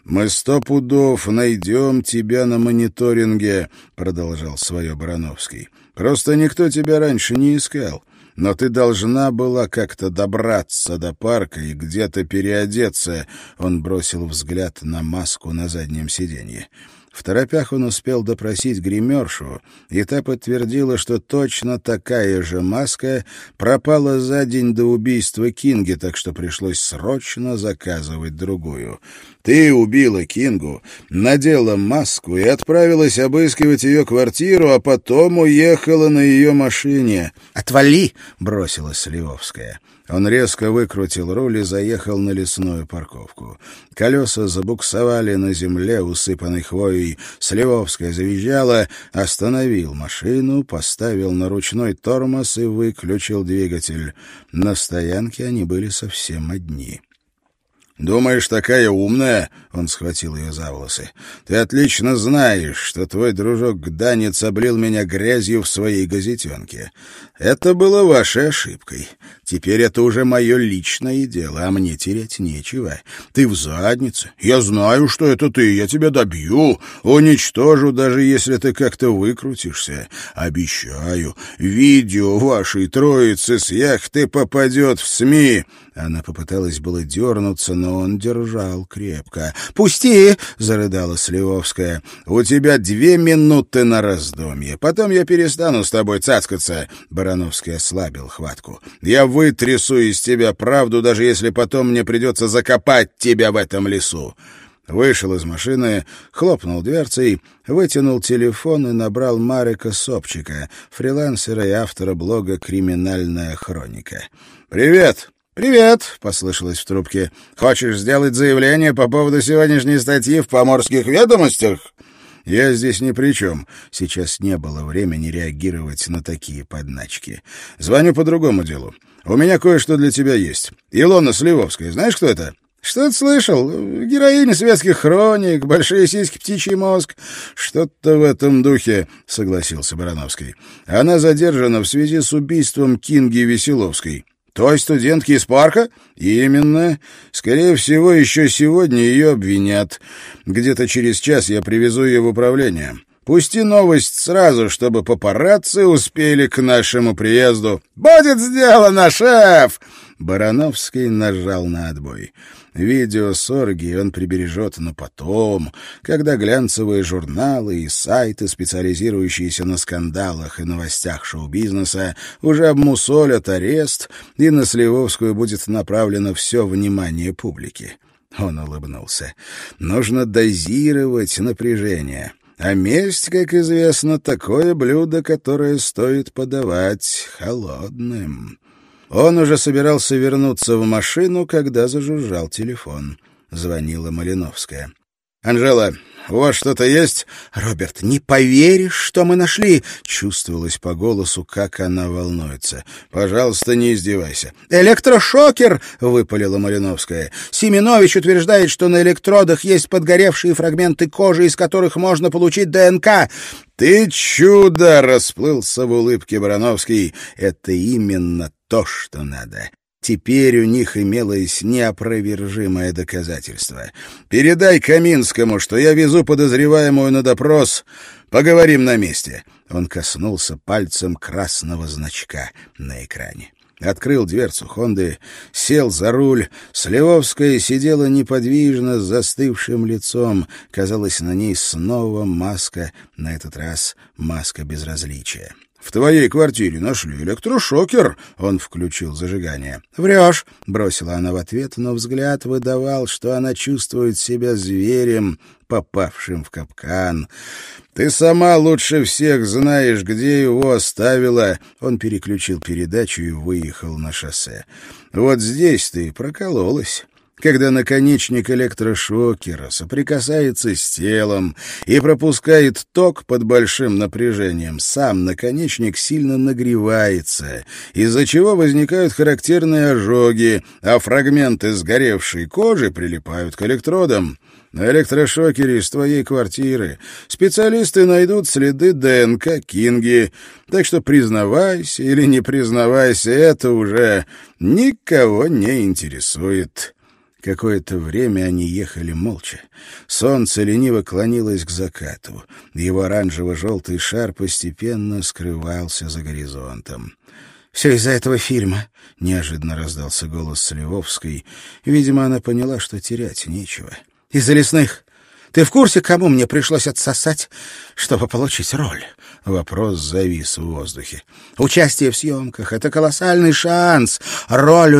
«Мы сто пудов найдем тебя на мониторинге», — продолжал свое Барановский. «Просто никто тебя раньше не искал. Но ты должна была как-то добраться до парка и где-то переодеться». Он бросил взгляд на маску на заднем сиденье. В торопях он успел допросить гримершу, и та подтвердила, что точно такая же маска пропала за день до убийства Кинги, так что пришлось срочно заказывать другую. «Ты убила Кингу, надела маску и отправилась обыскивать ее квартиру, а потом уехала на ее машине». «Отвали!» — бросила Сливовская. Он резко выкрутил руль и заехал на лесную парковку. Колеса забуксовали на земле, усыпанной хвоей. Сливовская завизжала, остановил машину, поставил на ручной тормоз и выключил двигатель. На стоянке они были совсем одни. «Думаешь, такая умная?» — он схватил ее за волосы. «Ты отлично знаешь, что твой дружок Гданец облил меня грязью в своей газетенке. Это было вашей ошибкой. Теперь это уже мое личное дело, а мне терять нечего. Ты в заднице. Я знаю, что это ты. Я тебя добью, уничтожу, даже если ты как-то выкрутишься. Обещаю, видео вашей троицы с яхты попадет в СМИ». Она попыталась было дернуться, но он держал крепко. «Пусти!» — зарыдала Сливовская. «У тебя две минуты на раздумье. Потом я перестану с тобой цацкаться». Барановский ослабил хватку. «Я вытрясу из тебя правду, даже если потом мне придется закопать тебя в этом лесу». Вышел из машины, хлопнул дверцей, вытянул телефон и набрал Марика Сопчика, фрилансера и автора блога «Криминальная хроника». «Привет!» «Привет!» — послышалось в трубке. «Хочешь сделать заявление по поводу сегодняшней статьи в «Поморских ведомостях»?» «Я здесь ни при чем. Сейчас не было времени реагировать на такие подначки. Звоню по другому делу. У меня кое-что для тебя есть. Илона Сливовская. Знаешь, кто это?» «Что-то слышал. Героиня светских хроник, большие сиськи, птичий мозг. Что-то в этом духе», — согласился Барановский. «Она задержана в связи с убийством Кинги Веселовской». Той студентки из парка? Именно. Скорее всего, еще сегодня ее обвинят. Где-то через час я привезу ее в управление. Пусти новость сразу, чтобы папарацци успели к нашему приезду. «Будет сделано, шеф!» Барановский нажал на отбой. Видео с оргией он прибережет на потом, когда глянцевые журналы и сайты, специализирующиеся на скандалах и новостях шоу-бизнеса, уже обмусолят арест, и на Сливовскую будет направлено все внимание публики. Он улыбнулся. «Нужно дозировать напряжение». А месть, как известно, такое блюдо, которое стоит подавать холодным. Он уже собирался вернуться в машину, когда зажужжал телефон. Звонила Малиновская. «Анжела, у вас что-то есть?» «Роберт, не поверишь, что мы нашли!» Чувствовалось по голосу, как она волнуется. «Пожалуйста, не издевайся». «Электрошокер!» — выпалила Малиновская. «Семенович утверждает, что на электродах есть подгоревшие фрагменты кожи, из которых можно получить ДНК. «Ты чудо!» — расплылся в улыбке Барановский. «Это именно то, что надо. Теперь у них имелось неопровержимое доказательство. «Передай Каминскому, что я везу подозреваемую на допрос. Поговорим на месте». Он коснулся пальцем красного значка на экране. Открыл дверцу Хонды, сел за руль. Сливовская сидела неподвижно, с застывшим лицом. Казалось, на ней снова маска, на этот раз маска безразличия. «В твоей квартире нашли электрошокер», — он включил зажигание. «Врешь», — бросила она в ответ, но взгляд выдавал, что она чувствует себя зверем, попавшим в капкан. «Ты сама лучше всех знаешь, где его оставила». Он переключил передачу и выехал на шоссе. «Вот здесь ты прокололась» когда наконечник электрошокера соприкасается с телом и пропускает ток под большим напряжением, сам наконечник сильно нагревается, из-за чего возникают характерные ожоги, а фрагменты сгоревшей кожи прилипают к электродам. На электрошокере из твоей квартиры специалисты найдут следы ДНК Кинги, так что признавайся или не признавайся, это уже никого не интересует». Какое-то время они ехали молча. Солнце лениво клонилось к закату. Его оранжево-желтый шар постепенно скрывался за горизонтом. «Все из-за этого фильма», — неожиданно раздался голос Сливовской. Видимо, она поняла, что терять нечего. «Из-за лесных. Ты в курсе, кому мне пришлось отсосать, чтобы получить роль?» Вопрос завис в воздухе. «Участие в съемках — это колоссальный шанс. Роль у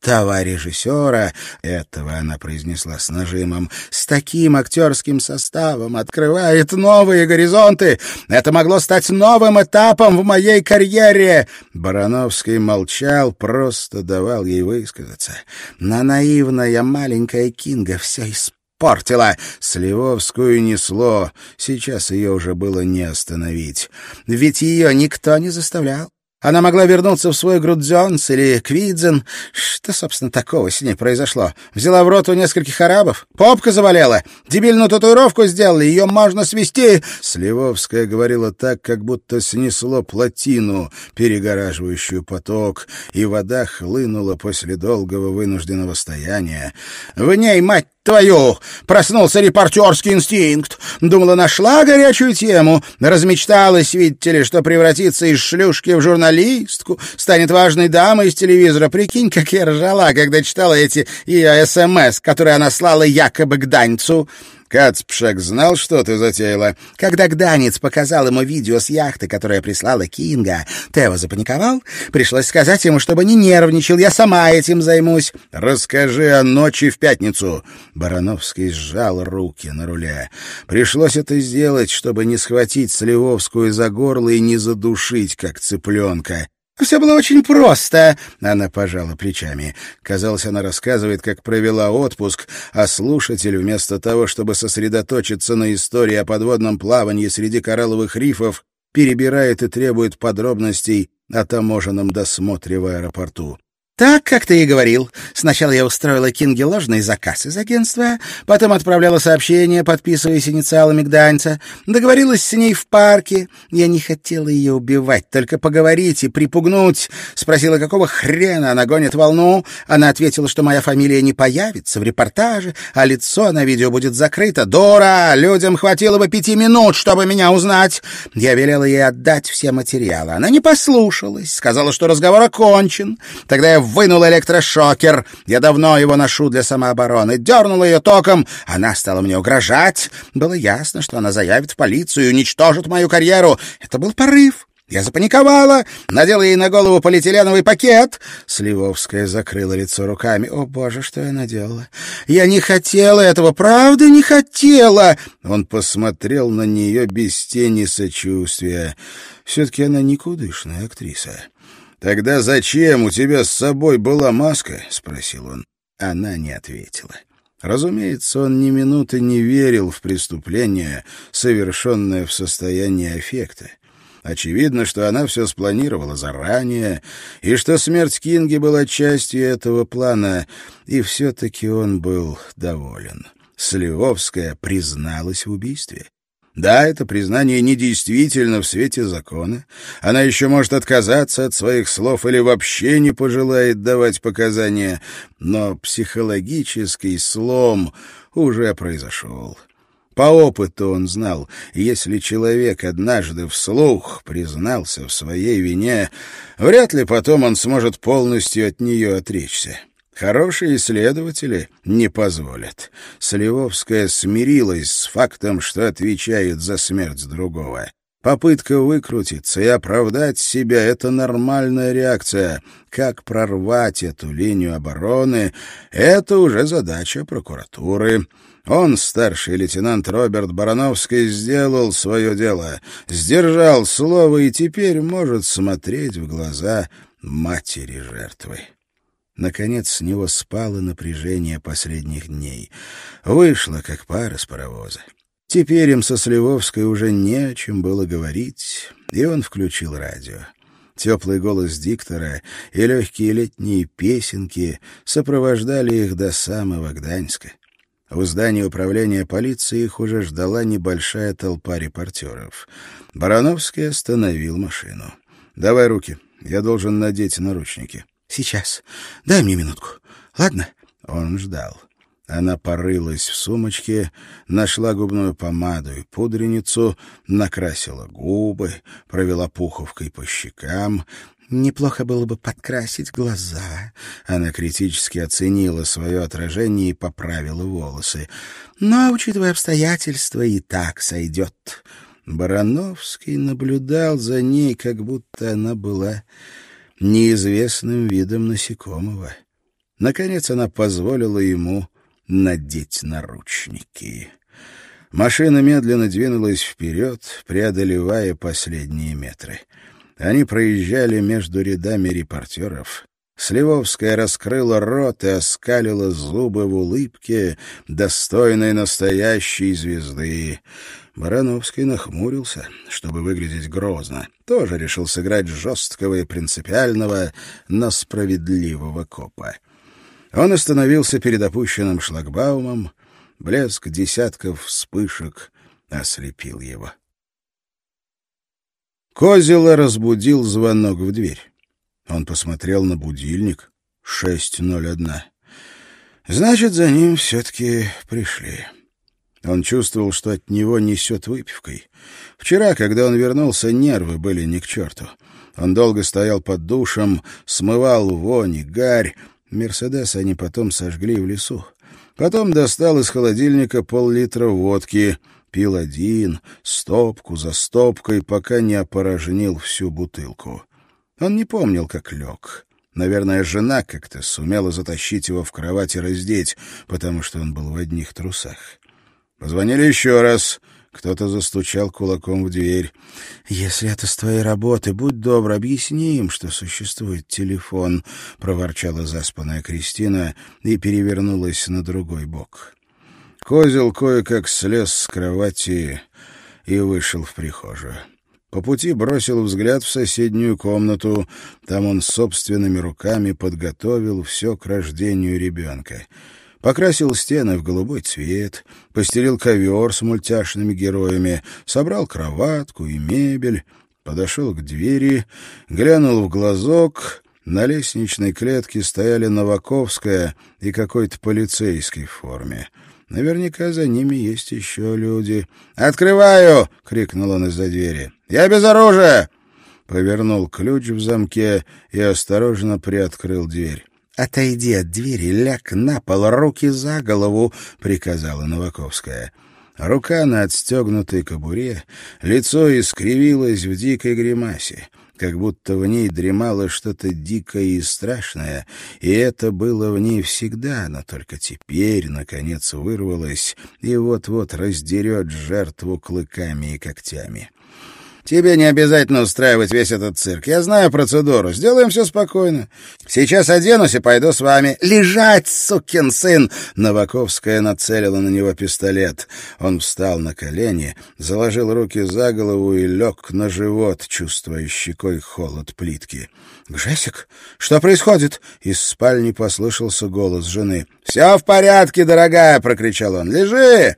того режиссера, этого она произнесла с нажимом, с таким актерским составом открывает новые горизонты. Это могло стать новым этапом в моей карьере. Барановский молчал, просто давал ей высказаться. На наивная маленькая Кинга все испортила. Сливовскую несло. Сейчас ее уже было не остановить. Ведь ее никто не заставлял. Она могла вернуться в свой Грудзенс или Квидзен. Что, собственно, такого с ней произошло? Взяла в рот у нескольких арабов? Попка заболела? Дебильную татуировку сделали? Ее можно свести? Сливовская говорила так, как будто снесло плотину, перегораживающую поток, и вода хлынула после долгого вынужденного стояния. В ней, мать твою! Проснулся репортерский инстинкт. Думала, нашла горячую тему. Размечталась, видите ли, что превратится из шлюшки в журналистку, станет важной дамой из телевизора. Прикинь, как я ржала, когда читала эти ее СМС, которые она слала якобы к Даньцу. Кацпшек знал, что ты затеяла? Когда Гданец показал ему видео с яхты, которое прислала Кинга, Тео запаниковал. Пришлось сказать ему, чтобы не нервничал, я сама этим займусь. Расскажи о ночи в пятницу. Барановский сжал руки на руле. Пришлось это сделать, чтобы не схватить Сливовскую за горло и не задушить, как цыпленка. Все было очень просто. Она пожала плечами. Казалось, она рассказывает, как провела отпуск, а слушатель, вместо того, чтобы сосредоточиться на истории о подводном плавании среди коралловых рифов, перебирает и требует подробностей о таможенном досмотре в аэропорту. Так, как ты и говорил. Сначала я устроила Кинге ложный заказ из агентства, потом отправляла сообщение, подписываясь инициалами Гданьца, договорилась с ней в парке. Я не хотела ее убивать, только поговорить и припугнуть. Спросила, какого хрена она гонит волну. Она ответила, что моя фамилия не появится в репортаже, а лицо на видео будет закрыто. Дора! Людям хватило бы пяти минут, чтобы меня узнать. Я велела ей отдать все материалы. Она не послушалась, сказала, что разговор окончен. Тогда я вынул электрошокер. Я давно его ношу для самообороны. Дернул ее током. Она стала мне угрожать. Было ясно, что она заявит в полицию и уничтожит мою карьеру. Это был порыв. Я запаниковала, надела ей на голову полиэтиленовый пакет. Сливовская закрыла лицо руками. О, боже, что я наделала? Я не хотела этого, правда не хотела. Он посмотрел на нее без тени сочувствия. Все-таки она никудышная актриса. «Тогда зачем у тебя с собой была маска?» — спросил он. Она не ответила. Разумеется, он ни минуты не верил в преступление, совершенное в состоянии аффекта. Очевидно, что она все спланировала заранее, и что смерть Кинги была частью этого плана, и все-таки он был доволен. Сливовская призналась в убийстве. Да, это признание недействительно в свете закона. Она еще может отказаться от своих слов или вообще не пожелает давать показания, но психологический слом уже произошел. По опыту он знал, если человек однажды вслух признался в своей вине, вряд ли потом он сможет полностью от нее отречься. Хорошие исследователи не позволят. Сливовская смирилась с фактом, что отвечает за смерть другого. Попытка выкрутиться и оправдать себя — это нормальная реакция. Как прорвать эту линию обороны — это уже задача прокуратуры. Он, старший лейтенант Роберт Барановский, сделал свое дело, сдержал слово и теперь может смотреть в глаза матери жертвы. Наконец с него спало напряжение последних дней. Вышло, как пара с паровоза. Теперь им со Сливовской уже не о чем было говорить, и он включил радио. Теплый голос диктора и легкие летние песенки сопровождали их до самого Гданьска. В здании управления полиции их уже ждала небольшая толпа репортеров. Барановский остановил машину. «Давай руки, я должен надеть наручники». Сейчас. Дай мне минутку. Ладно?» Он ждал. Она порылась в сумочке, нашла губную помаду и пудреницу, накрасила губы, провела пуховкой по щекам. Неплохо было бы подкрасить глаза. Она критически оценила свое отражение и поправила волосы. Но, учитывая обстоятельства, и так сойдет. Барановский наблюдал за ней, как будто она была неизвестным видом насекомого. Наконец она позволила ему надеть наручники. Машина медленно двинулась вперед, преодолевая последние метры. Они проезжали между рядами репортеров. Сливовская раскрыла рот и оскалила зубы в улыбке, достойной настоящей звезды. Барановский нахмурился, чтобы выглядеть грозно. Тоже решил сыграть жесткого и принципиального, но справедливого копа. Он остановился перед опущенным шлагбаумом. Блеск десятков вспышек ослепил его. Козела разбудил звонок в дверь. Он посмотрел на будильник. Шесть ноль одна. Значит, за ним все-таки пришли. Он чувствовал, что от него несет выпивкой. Вчера, когда он вернулся, нервы были не к черту. Он долго стоял под душем, смывал вони, гарь. «Мерседес» они потом сожгли в лесу. Потом достал из холодильника пол-литра водки, пил один, стопку за стопкой, пока не опорожнил всю бутылку. Он не помнил, как лег. Наверное, жена как-то сумела затащить его в кровать и раздеть, потому что он был в одних трусах. Позвонили еще раз. Кто-то застучал кулаком в дверь. «Если это с твоей работы, будь добр, объясни им, что существует телефон», — проворчала заспанная Кристина и перевернулась на другой бок. Козел кое-как слез с кровати и вышел в прихожую. По пути бросил взгляд в соседнюю комнату. Там он собственными руками подготовил все к рождению ребенка — Покрасил стены в голубой цвет, постелил ковер с мультяшными героями, собрал кроватку и мебель, подошел к двери, глянул в глазок. На лестничной клетке стояли Новаковская и какой-то полицейский в форме. Наверняка за ними есть еще люди. «Открываю!» — крикнул он из-за двери. «Я без оружия!» Повернул ключ в замке и осторожно приоткрыл дверь. «Отойди от двери, ляг на пол, руки за голову», — приказала Новаковская. Рука на отстегнутой кобуре, лицо искривилось в дикой гримасе, как будто в ней дремало что-то дикое и страшное, и это было в ней всегда, но только теперь, наконец, вырвалось и вот-вот раздерет жертву клыками и когтями. Тебе не обязательно устраивать весь этот цирк. Я знаю процедуру. Сделаем все спокойно. Сейчас оденусь и пойду с вами. Лежать, сукин сын! Новаковская нацелила на него пистолет. Он встал на колени, заложил руки за голову и лег на живот, чувствуя щекой холод плитки. «Гжесик, что происходит?» Из спальни послышался голос жены. «Все в порядке, дорогая!» — прокричал он. «Лежи!»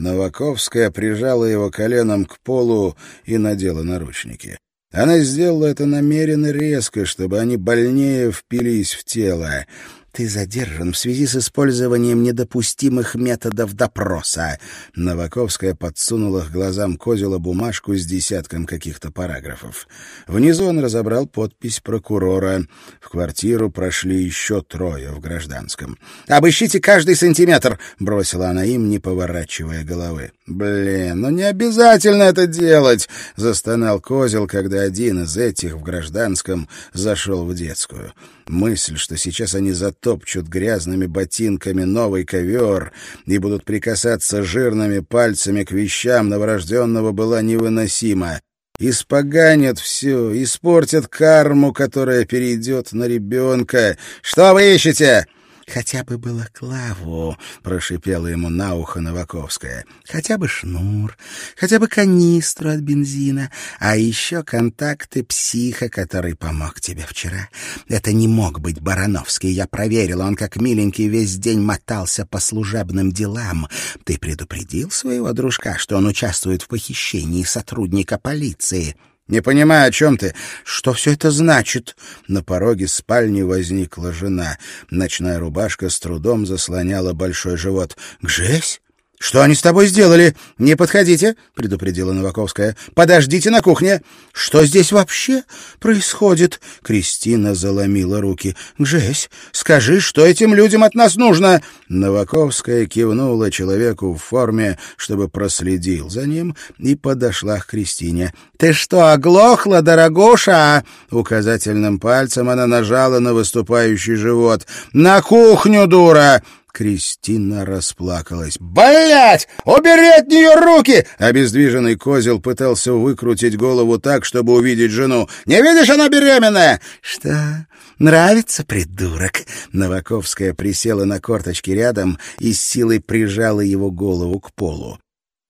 Новаковская прижала его коленом к полу и надела наручники. Она сделала это намеренно резко, чтобы они больнее впились в тело. Ты задержан в связи с использованием недопустимых методов допроса. Новаковская подсунула к глазам Козела бумажку с десятком каких-то параграфов. Внизу он разобрал подпись прокурора. В квартиру прошли еще трое в гражданском. «Обыщите каждый сантиметр!» — бросила она им, не поворачивая головы. «Блин, ну не обязательно это делать!» — застонал Козел, когда один из этих в гражданском зашел в детскую. Мысль, что сейчас они затопчут грязными ботинками новый ковер и будут прикасаться жирными пальцами к вещам новорожденного, была невыносима. Испоганят все, испортят карму, которая перейдет на ребенка. «Что вы ищете?» «Хотя бы было клаву», — прошипела ему на ухо Новаковская. «Хотя бы шнур, хотя бы канистру от бензина, а еще контакты психа, который помог тебе вчера. Это не мог быть Барановский, я проверила, он как миленький весь день мотался по служебным делам. Ты предупредил своего дружка, что он участвует в похищении сотрудника полиции?» «Не понимаю, о чем ты. Что все это значит?» На пороге спальни возникла жена. Ночная рубашка с трудом заслоняла большой живот. «Гжесь?» «Что они с тобой сделали? Не подходите!» — предупредила Новаковская. «Подождите на кухне!» «Что здесь вообще происходит?» Кристина заломила руки. «Жесть, скажи, что этим людям от нас нужно?» Новаковская кивнула человеку в форме, чтобы проследил за ним, и подошла к Кристине. «Ты что, оглохла, дорогуша?» Указательным пальцем она нажала на выступающий живот. «На кухню, дура!» Кристина расплакалась. «Блядь! Убери от нее руки!» Обездвиженный козел пытался выкрутить голову так, чтобы увидеть жену. «Не видишь, она беременная!» «Что? Нравится, придурок?» Новаковская присела на корточки рядом и с силой прижала его голову к полу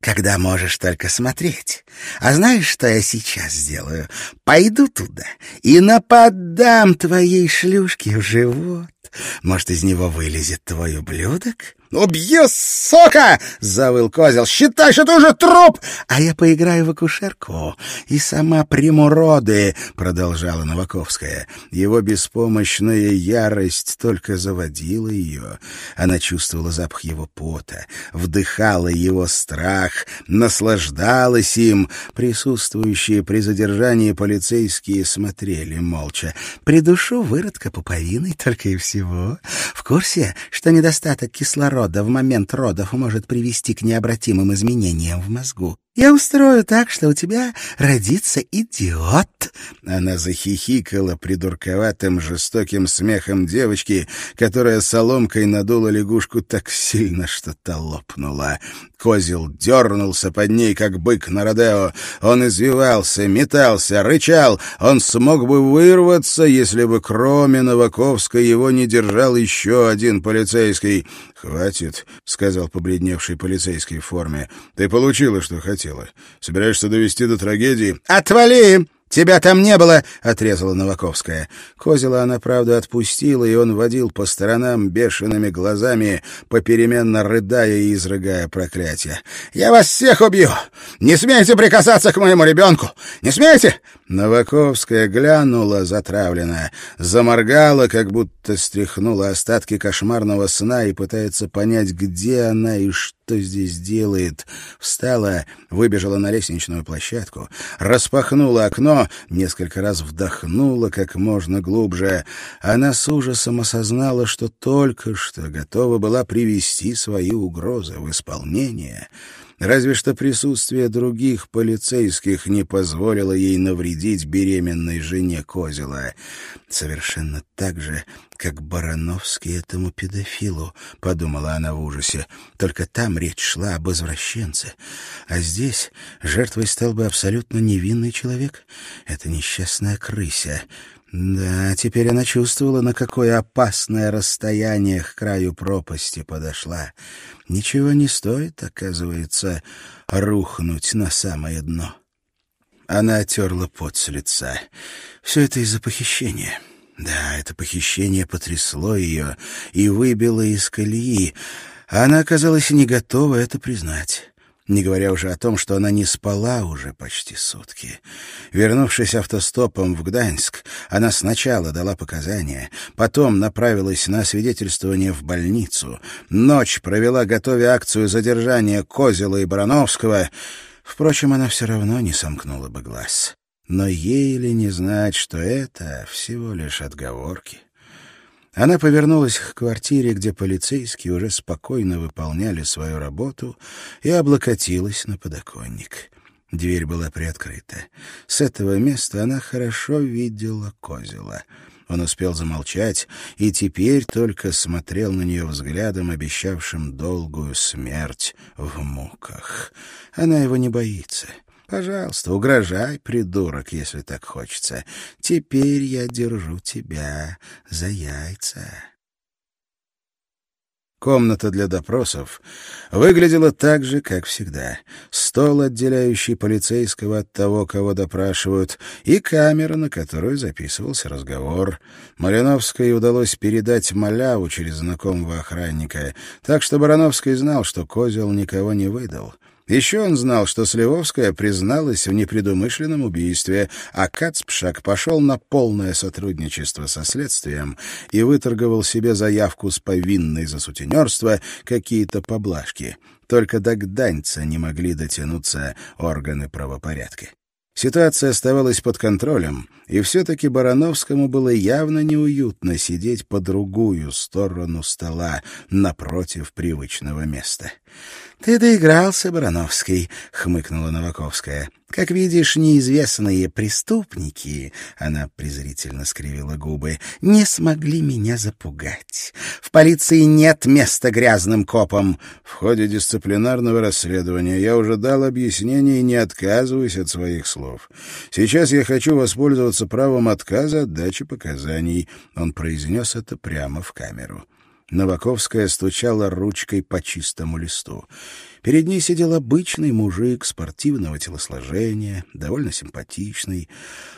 когда можешь только смотреть. А знаешь, что я сейчас сделаю? Пойду туда и нападам твоей шлюшке в живот. Может, из него вылезет твой ублюдок? «Убью, сока!» — завыл козел. «Считай, что ты уже труп!» «А я поиграю в акушерку и сама приму роды», — продолжала Новаковская. Его беспомощная ярость только заводила ее. Она чувствовала запах его пота, вдыхала его страх, наслаждалась им. Присутствующие при задержании полицейские смотрели молча. «Придушу выродка пуповиной только и всего. В курсе, что недостаток кислорода кислорода в момент родов может привести к необратимым изменениям в мозгу. Я устрою так, что у тебя родится идиот. Она захихикала придурковатым жестоким смехом девочки, которая соломкой надула лягушку так сильно, что та лопнула. Козел дернулся под ней, как бык на Родео. Он извивался, метался, рычал. Он смог бы вырваться, если бы кроме Новаковской его не держал еще один полицейский. «Хватит», — сказал побледневший полицейский в форме. «Ты получила, что хотел хотела. Собираешься довести до трагедии? «Отвали!» «Тебя там не было!» — отрезала Новаковская. Козела она, правда, отпустила, и он водил по сторонам бешеными глазами, попеременно рыдая и изрыгая проклятия. «Я вас всех убью! Не смейте прикасаться к моему ребенку! Не смейте!» Новаковская глянула затравленно, заморгала, как будто стряхнула остатки кошмарного сна и пытается понять, где она и что здесь делает. Встала, выбежала на лестничную площадку, распахнула окно, несколько раз вдохнула как можно глубже. Она с ужасом осознала, что только что готова была привести свои угрозы в исполнение — Разве что присутствие других полицейских не позволило ей навредить беременной жене Козела. Совершенно так же, как Барановский этому педофилу, — подумала она в ужасе. Только там речь шла об извращенце. А здесь жертвой стал бы абсолютно невинный человек. Это несчастная крыся. Да, теперь она чувствовала, на какое опасное расстояние к краю пропасти подошла. Ничего не стоит, оказывается, рухнуть на самое дно. Она отерла пот с лица. Все это из-за похищения. Да, это похищение потрясло ее и выбило из колеи. Она оказалась не готова это признать. Не говоря уже о том, что она не спала уже почти сутки. Вернувшись автостопом в Гданьск, она сначала дала показания, потом направилась на свидетельствование в больницу, ночь провела, готовя акцию задержания Козела и Барановского. Впрочем, она все равно не сомкнула бы глаз. Но ей ли не знать, что это всего лишь отговорки? Она повернулась к квартире, где полицейские уже спокойно выполняли свою работу, и облокотилась на подоконник. Дверь была приоткрыта. С этого места она хорошо видела Козела. Он успел замолчать и теперь только смотрел на нее взглядом, обещавшим долгую смерть в муках. Она его не боится. Пожалуйста, угрожай, придурок, если так хочется. Теперь я держу тебя за яйца. Комната для допросов выглядела так же, как всегда. Стол, отделяющий полицейского от того, кого допрашивают, и камера, на которую записывался разговор. Малиновской удалось передать маляву через знакомого охранника, так что Барановский знал, что Козел никого не выдал. Еще он знал, что Сливовская призналась в непредумышленном убийстве, а Кацпшак пошел на полное сотрудничество со следствием и выторговал себе заявку с повинной за сутенерство какие-то поблажки. Только до Гданьца не могли дотянуться органы правопорядка. Ситуация оставалась под контролем, и все-таки Барановскому было явно неуютно сидеть по другую сторону стола, напротив привычного места. «Ты доигрался, Барановский», — хмыкнула Новаковская. «Как видишь, неизвестные преступники», — она презрительно скривила губы, — «не смогли меня запугать. В полиции нет места грязным копам». «В ходе дисциплинарного расследования я уже дал объяснение и не отказываюсь от своих слов. Сейчас я хочу воспользоваться правом отказа от дачи показаний». Он произнес это прямо в камеру. Новаковская стучала ручкой по чистому листу. Перед ней сидел обычный мужик спортивного телосложения, довольно симпатичный.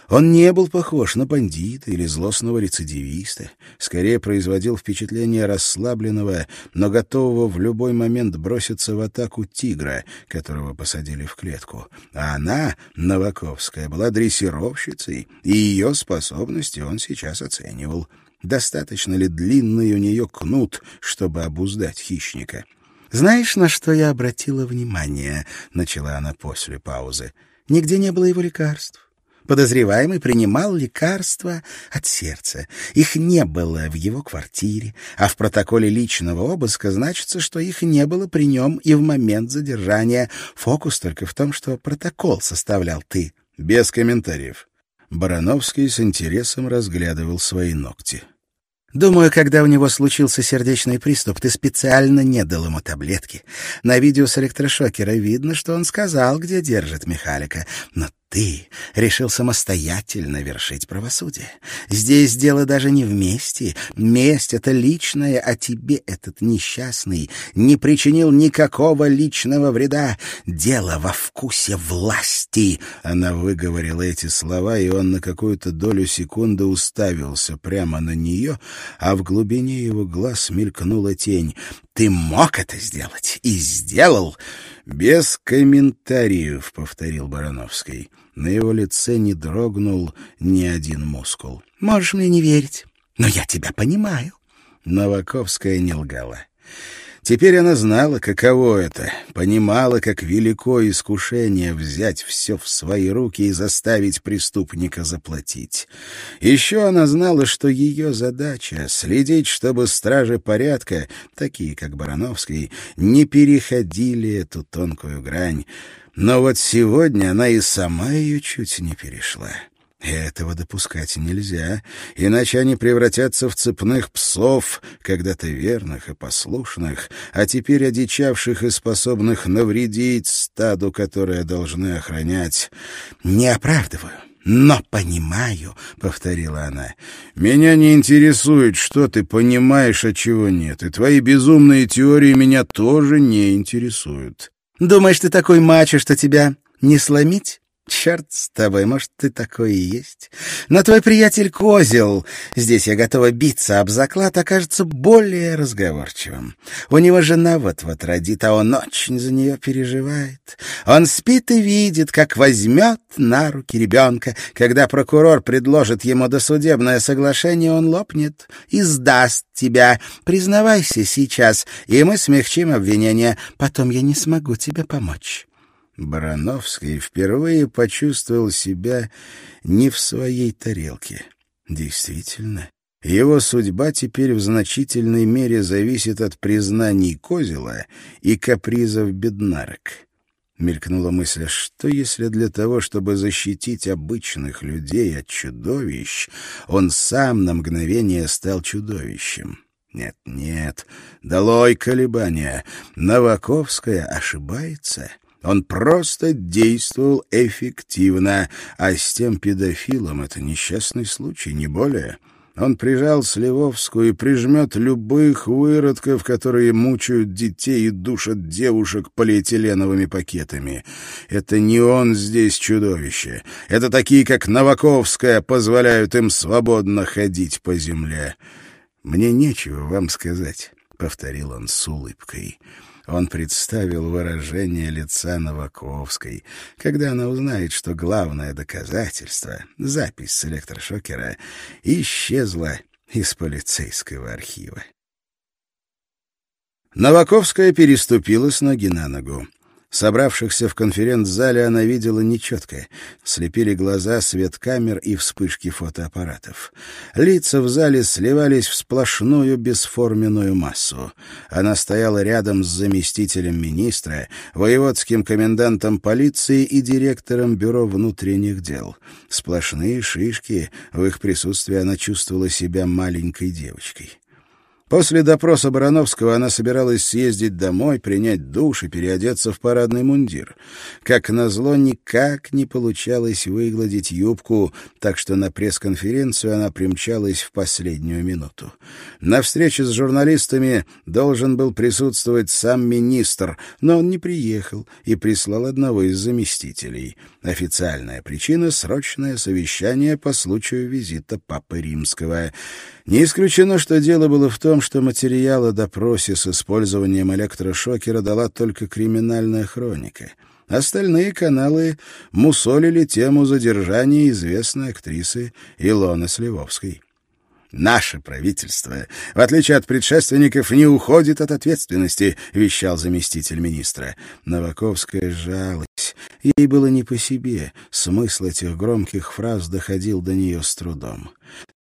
Он не был похож на бандита или злостного рецидивиста, скорее производил впечатление расслабленного, но готового в любой момент броситься в атаку тигра, которого посадили в клетку. А она, Новаковская, была дрессировщицей, и ее способности он сейчас оценивал. Достаточно ли длинный у нее кнут, чтобы обуздать хищника? «Знаешь, на что я обратила внимание?» — начала она после паузы. «Нигде не было его лекарств. Подозреваемый принимал лекарства от сердца. Их не было в его квартире, а в протоколе личного обыска значится, что их не было при нем и в момент задержания. Фокус только в том, что протокол составлял ты». «Без комментариев». Барановский с интересом разглядывал свои ногти. Думаю, когда у него случился сердечный приступ, ты специально не дал ему таблетки. На видео с электрошокера видно, что он сказал, где держит Михалика. Но ты решил самостоятельно вершить правосудие. Здесь дело даже не в мести. Месть — это личное, а тебе этот несчастный не причинил никакого личного вреда. Дело во вкусе власти. Она выговорила эти слова, и он на какую-то долю секунды уставился прямо на нее, а в глубине его глаз мелькнула тень. Ты мог это сделать и сделал. «Без комментариев», — повторил Барановский. На его лице не дрогнул ни один мускул. «Можешь мне не верить, но я тебя понимаю». Новаковская не лгала. Теперь она знала, каково это, понимала, как велико искушение взять все в свои руки и заставить преступника заплатить. Еще она знала, что ее задача — следить, чтобы стражи порядка, такие как Барановский, не переходили эту тонкую грань. Но вот сегодня она и сама ее чуть не перешла. Этого допускать нельзя, иначе они превратятся в цепных псов, когда-то верных и послушных, а теперь одичавших и способных навредить стаду, которое должны охранять. Не оправдываю. «Но понимаю», — повторила она. «Меня не интересует, что ты понимаешь, а чего нет, и твои безумные теории меня тоже не интересуют». «Думаешь, ты такой мачо, что тебя не сломить?» Черт с тобой, может, ты такой и есть. Но твой приятель Козел, здесь я готова биться об заклад, окажется более разговорчивым. У него жена вот-вот родит, а он очень за нее переживает. Он спит и видит, как возьмет на руки ребенка. Когда прокурор предложит ему досудебное соглашение, он лопнет и сдаст тебя. Признавайся сейчас, и мы смягчим обвинение. Потом я не смогу тебе помочь. Барановский впервые почувствовал себя не в своей тарелке. Действительно, его судьба теперь в значительной мере зависит от признаний Козела и капризов беднарок. Мелькнула мысль, что если для того, чтобы защитить обычных людей от чудовищ, он сам на мгновение стал чудовищем? Нет, нет, долой колебания. Новаковская ошибается. Он просто действовал эффективно, а с тем педофилом это несчастный случай, не более. Он прижал Сливовскую и прижмет любых выродков, которые мучают детей и душат девушек полиэтиленовыми пакетами. Это не он здесь чудовище. Это такие, как Новаковская, позволяют им свободно ходить по земле. «Мне нечего вам сказать», — повторил он с улыбкой. Он представил выражение лица Новаковской, когда она узнает, что главное доказательство, запись с электрошокера, исчезла из полицейского архива. Новаковская переступила с ноги на ногу. Собравшихся в конференц-зале она видела нечетко. Слепили глаза свет камер и вспышки фотоаппаратов. Лица в зале сливались в сплошную бесформенную массу. Она стояла рядом с заместителем министра, воеводским комендантом полиции и директором бюро внутренних дел. Сплошные шишки, в их присутствии она чувствовала себя маленькой девочкой. После допроса Барановского она собиралась съездить домой, принять душ и переодеться в парадный мундир. Как назло, никак не получалось выгладить юбку, так что на пресс-конференцию она примчалась в последнюю минуту. На встрече с журналистами должен был присутствовать сам министр, но он не приехал и прислал одного из заместителей. Официальная причина — срочное совещание по случаю визита Папы Римского. Не исключено, что дело было в том, что материал о с использованием электрошокера дала только криминальная хроника. Остальные каналы мусолили тему задержания известной актрисы Илоны Сливовской. «Наше правительство, в отличие от предшественников, не уходит от ответственности», — вещал заместитель министра. Новаковская жалость. Ей было не по себе. Смысл этих громких фраз доходил до нее с трудом.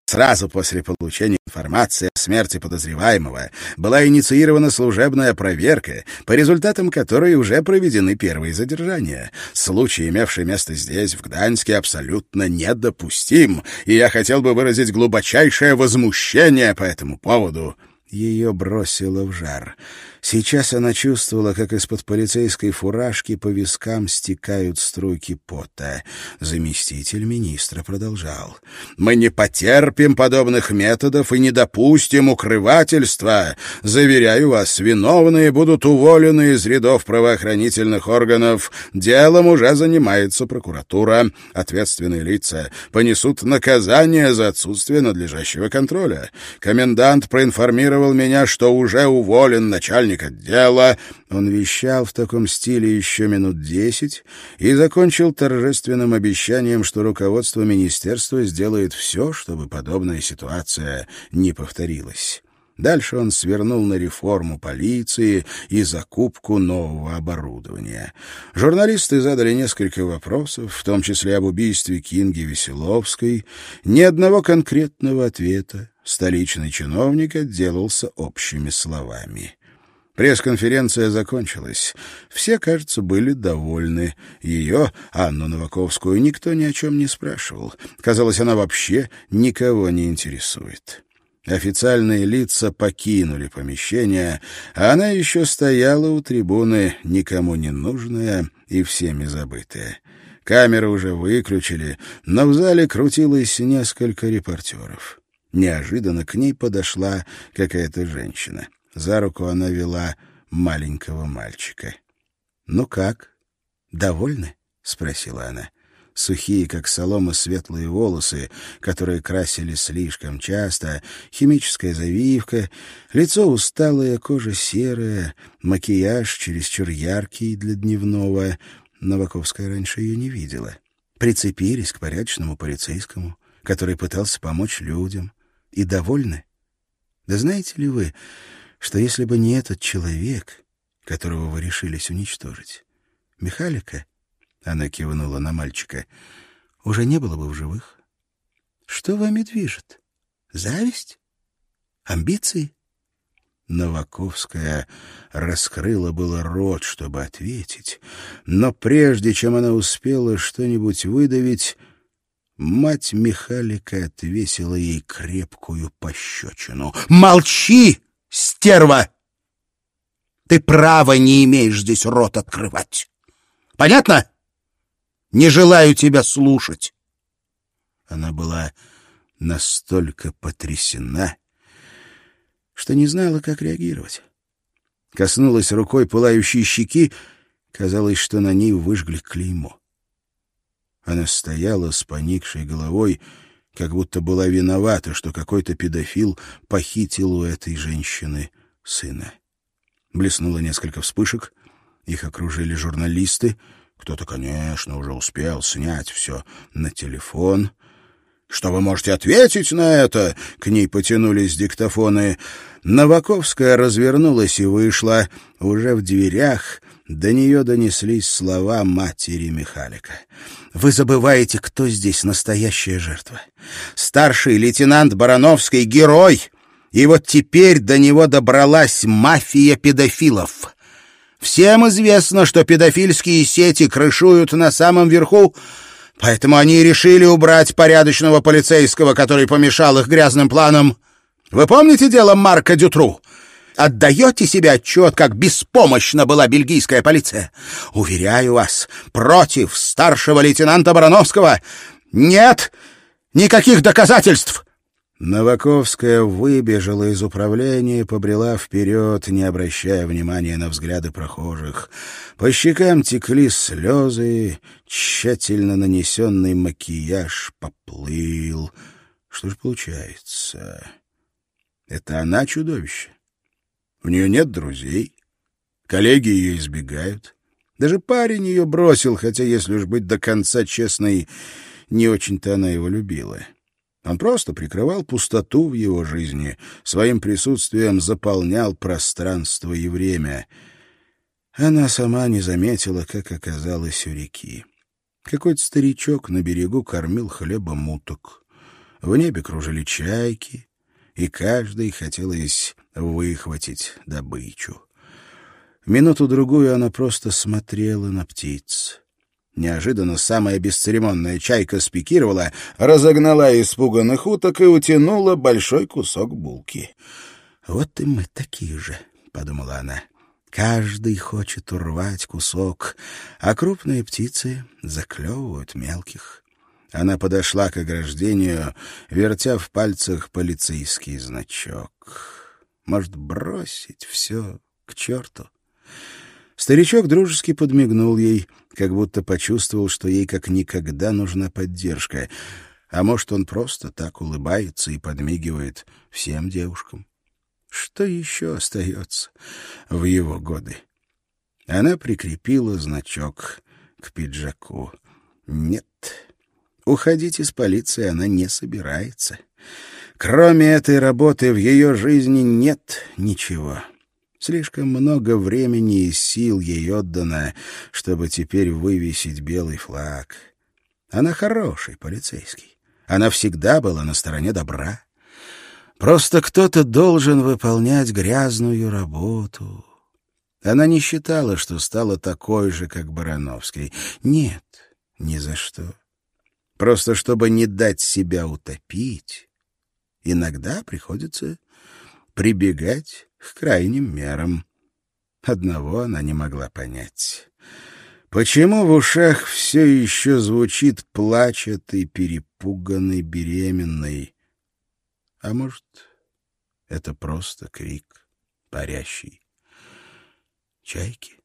Сразу после получения информации о смерти подозреваемого была инициирована служебная проверка, по результатам которой уже проведены первые задержания. Случай, имевший место здесь, в Гданьске, абсолютно недопустим, и я хотел бы выразить глубочайшее возмущение по этому поводу. Ее бросило в жар. Сейчас она чувствовала, как из-под полицейской фуражки по вискам стекают струйки пота. Заместитель министра продолжал. «Мы не потерпим подобных методов и не допустим укрывательства. Заверяю вас, виновные будут уволены из рядов правоохранительных органов. Делом уже занимается прокуратура. Ответственные лица понесут наказание за отсутствие надлежащего контроля. Комендант проинформировал меня, что уже уволен начальник начальник отдела. Он вещал в таком стиле еще минут десять и закончил торжественным обещанием, что руководство министерства сделает все, чтобы подобная ситуация не повторилась. Дальше он свернул на реформу полиции и закупку нового оборудования. Журналисты задали несколько вопросов, в том числе об убийстве Кинги Веселовской. Ни одного конкретного ответа. Столичный чиновник отделался общими словами. Пресс-конференция закончилась. Все, кажется, были довольны. Ее, Анну Новаковскую, никто ни о чем не спрашивал. Казалось, она вообще никого не интересует. Официальные лица покинули помещение, а она еще стояла у трибуны, никому не нужная и всеми забытая. Камеры уже выключили, но в зале крутилось несколько репортеров. Неожиданно к ней подошла какая-то женщина. За руку она вела маленького мальчика. «Ну как? Довольны?» — спросила она. Сухие, как солома, светлые волосы, которые красили слишком часто, химическая завивка, лицо усталое, кожа серая, макияж чересчур яркий для дневного. Новаковская раньше ее не видела. Прицепились к порядочному полицейскому, который пытался помочь людям. И довольны? Да знаете ли вы, что если бы не этот человек, которого вы решились уничтожить, Михалика, она кивнула на мальчика, уже не было бы в живых. Что вами движет? Зависть? Амбиции? Новаковская раскрыла было рот, чтобы ответить, но прежде чем она успела что-нибудь выдавить, мать Михалика отвесила ей крепкую пощечину. «Молчи!» Стерва! Ты права не имеешь здесь рот открывать. Понятно? Не желаю тебя слушать. Она была настолько потрясена, что не знала, как реагировать. Коснулась рукой пылающей щеки, казалось, что на ней выжгли клеймо. Она стояла с поникшей головой, как будто была виновата, что какой-то педофил похитил у этой женщины сына. Блеснуло несколько вспышек, их окружили журналисты, кто-то, конечно, уже успел снять все на телефон. «Что вы можете ответить на это?» — к ней потянулись диктофоны. Новаковская развернулась и вышла. Уже в дверях до нее донеслись слова матери Михалика. «Вы забываете, кто здесь настоящая жертва. Старший лейтенант Барановский — герой, и вот теперь до него добралась мафия педофилов». Всем известно, что педофильские сети крышуют на самом верху, поэтому они решили убрать порядочного полицейского, который помешал их грязным планам. Вы помните дело Марка Дютру? Отдаете себе отчет, как беспомощна была бельгийская полиция? Уверяю вас, против старшего лейтенанта Барановского нет никаких доказательств!» Новаковская выбежала из управления и побрела вперед, не обращая внимания на взгляды прохожих. По щекам текли слезы, тщательно нанесенный макияж поплыл. Что же получается? Это она чудовище? У нее нет друзей. Коллеги ее избегают. Даже парень ее бросил, хотя, если уж быть до конца честной, не очень-то она его любила. Он просто прикрывал пустоту в его жизни, своим присутствием заполнял пространство и время. Она сама не заметила, как оказалась у реки. Какой-то старичок на берегу кормил хлебом уток. В небе кружили чайки, и каждый хотелось выхватить добычу. Минуту-другую она просто смотрела на птиц. Неожиданно самая бесцеремонная чайка спикировала, разогнала испуганных уток и утянула большой кусок булки. «Вот и мы такие же», — подумала она. «Каждый хочет урвать кусок, а крупные птицы заклевывают мелких». Она подошла к ограждению, вертя в пальцах полицейский значок. Может, бросить все к черту? Старичок дружески подмигнул ей, как будто почувствовал, что ей как никогда нужна поддержка. А может, он просто так улыбается и подмигивает всем девушкам. Что еще остается в его годы? Она прикрепила значок к пиджаку. Нет, уходить из полиции она не собирается. Кроме этой работы в ее жизни нет ничего. Слишком много времени и сил ей отдано, чтобы теперь вывесить белый флаг. Она хороший полицейский. Она всегда была на стороне добра. Просто кто-то должен выполнять грязную работу. Она не считала, что стала такой же, как Барановский. Нет, ни за что. Просто чтобы не дать себя утопить, иногда приходится прибегать к крайним мерам. Одного она не могла понять. Почему в ушах все еще звучит плачатый, перепуганный, беременный? А может, это просто крик парящий чайки?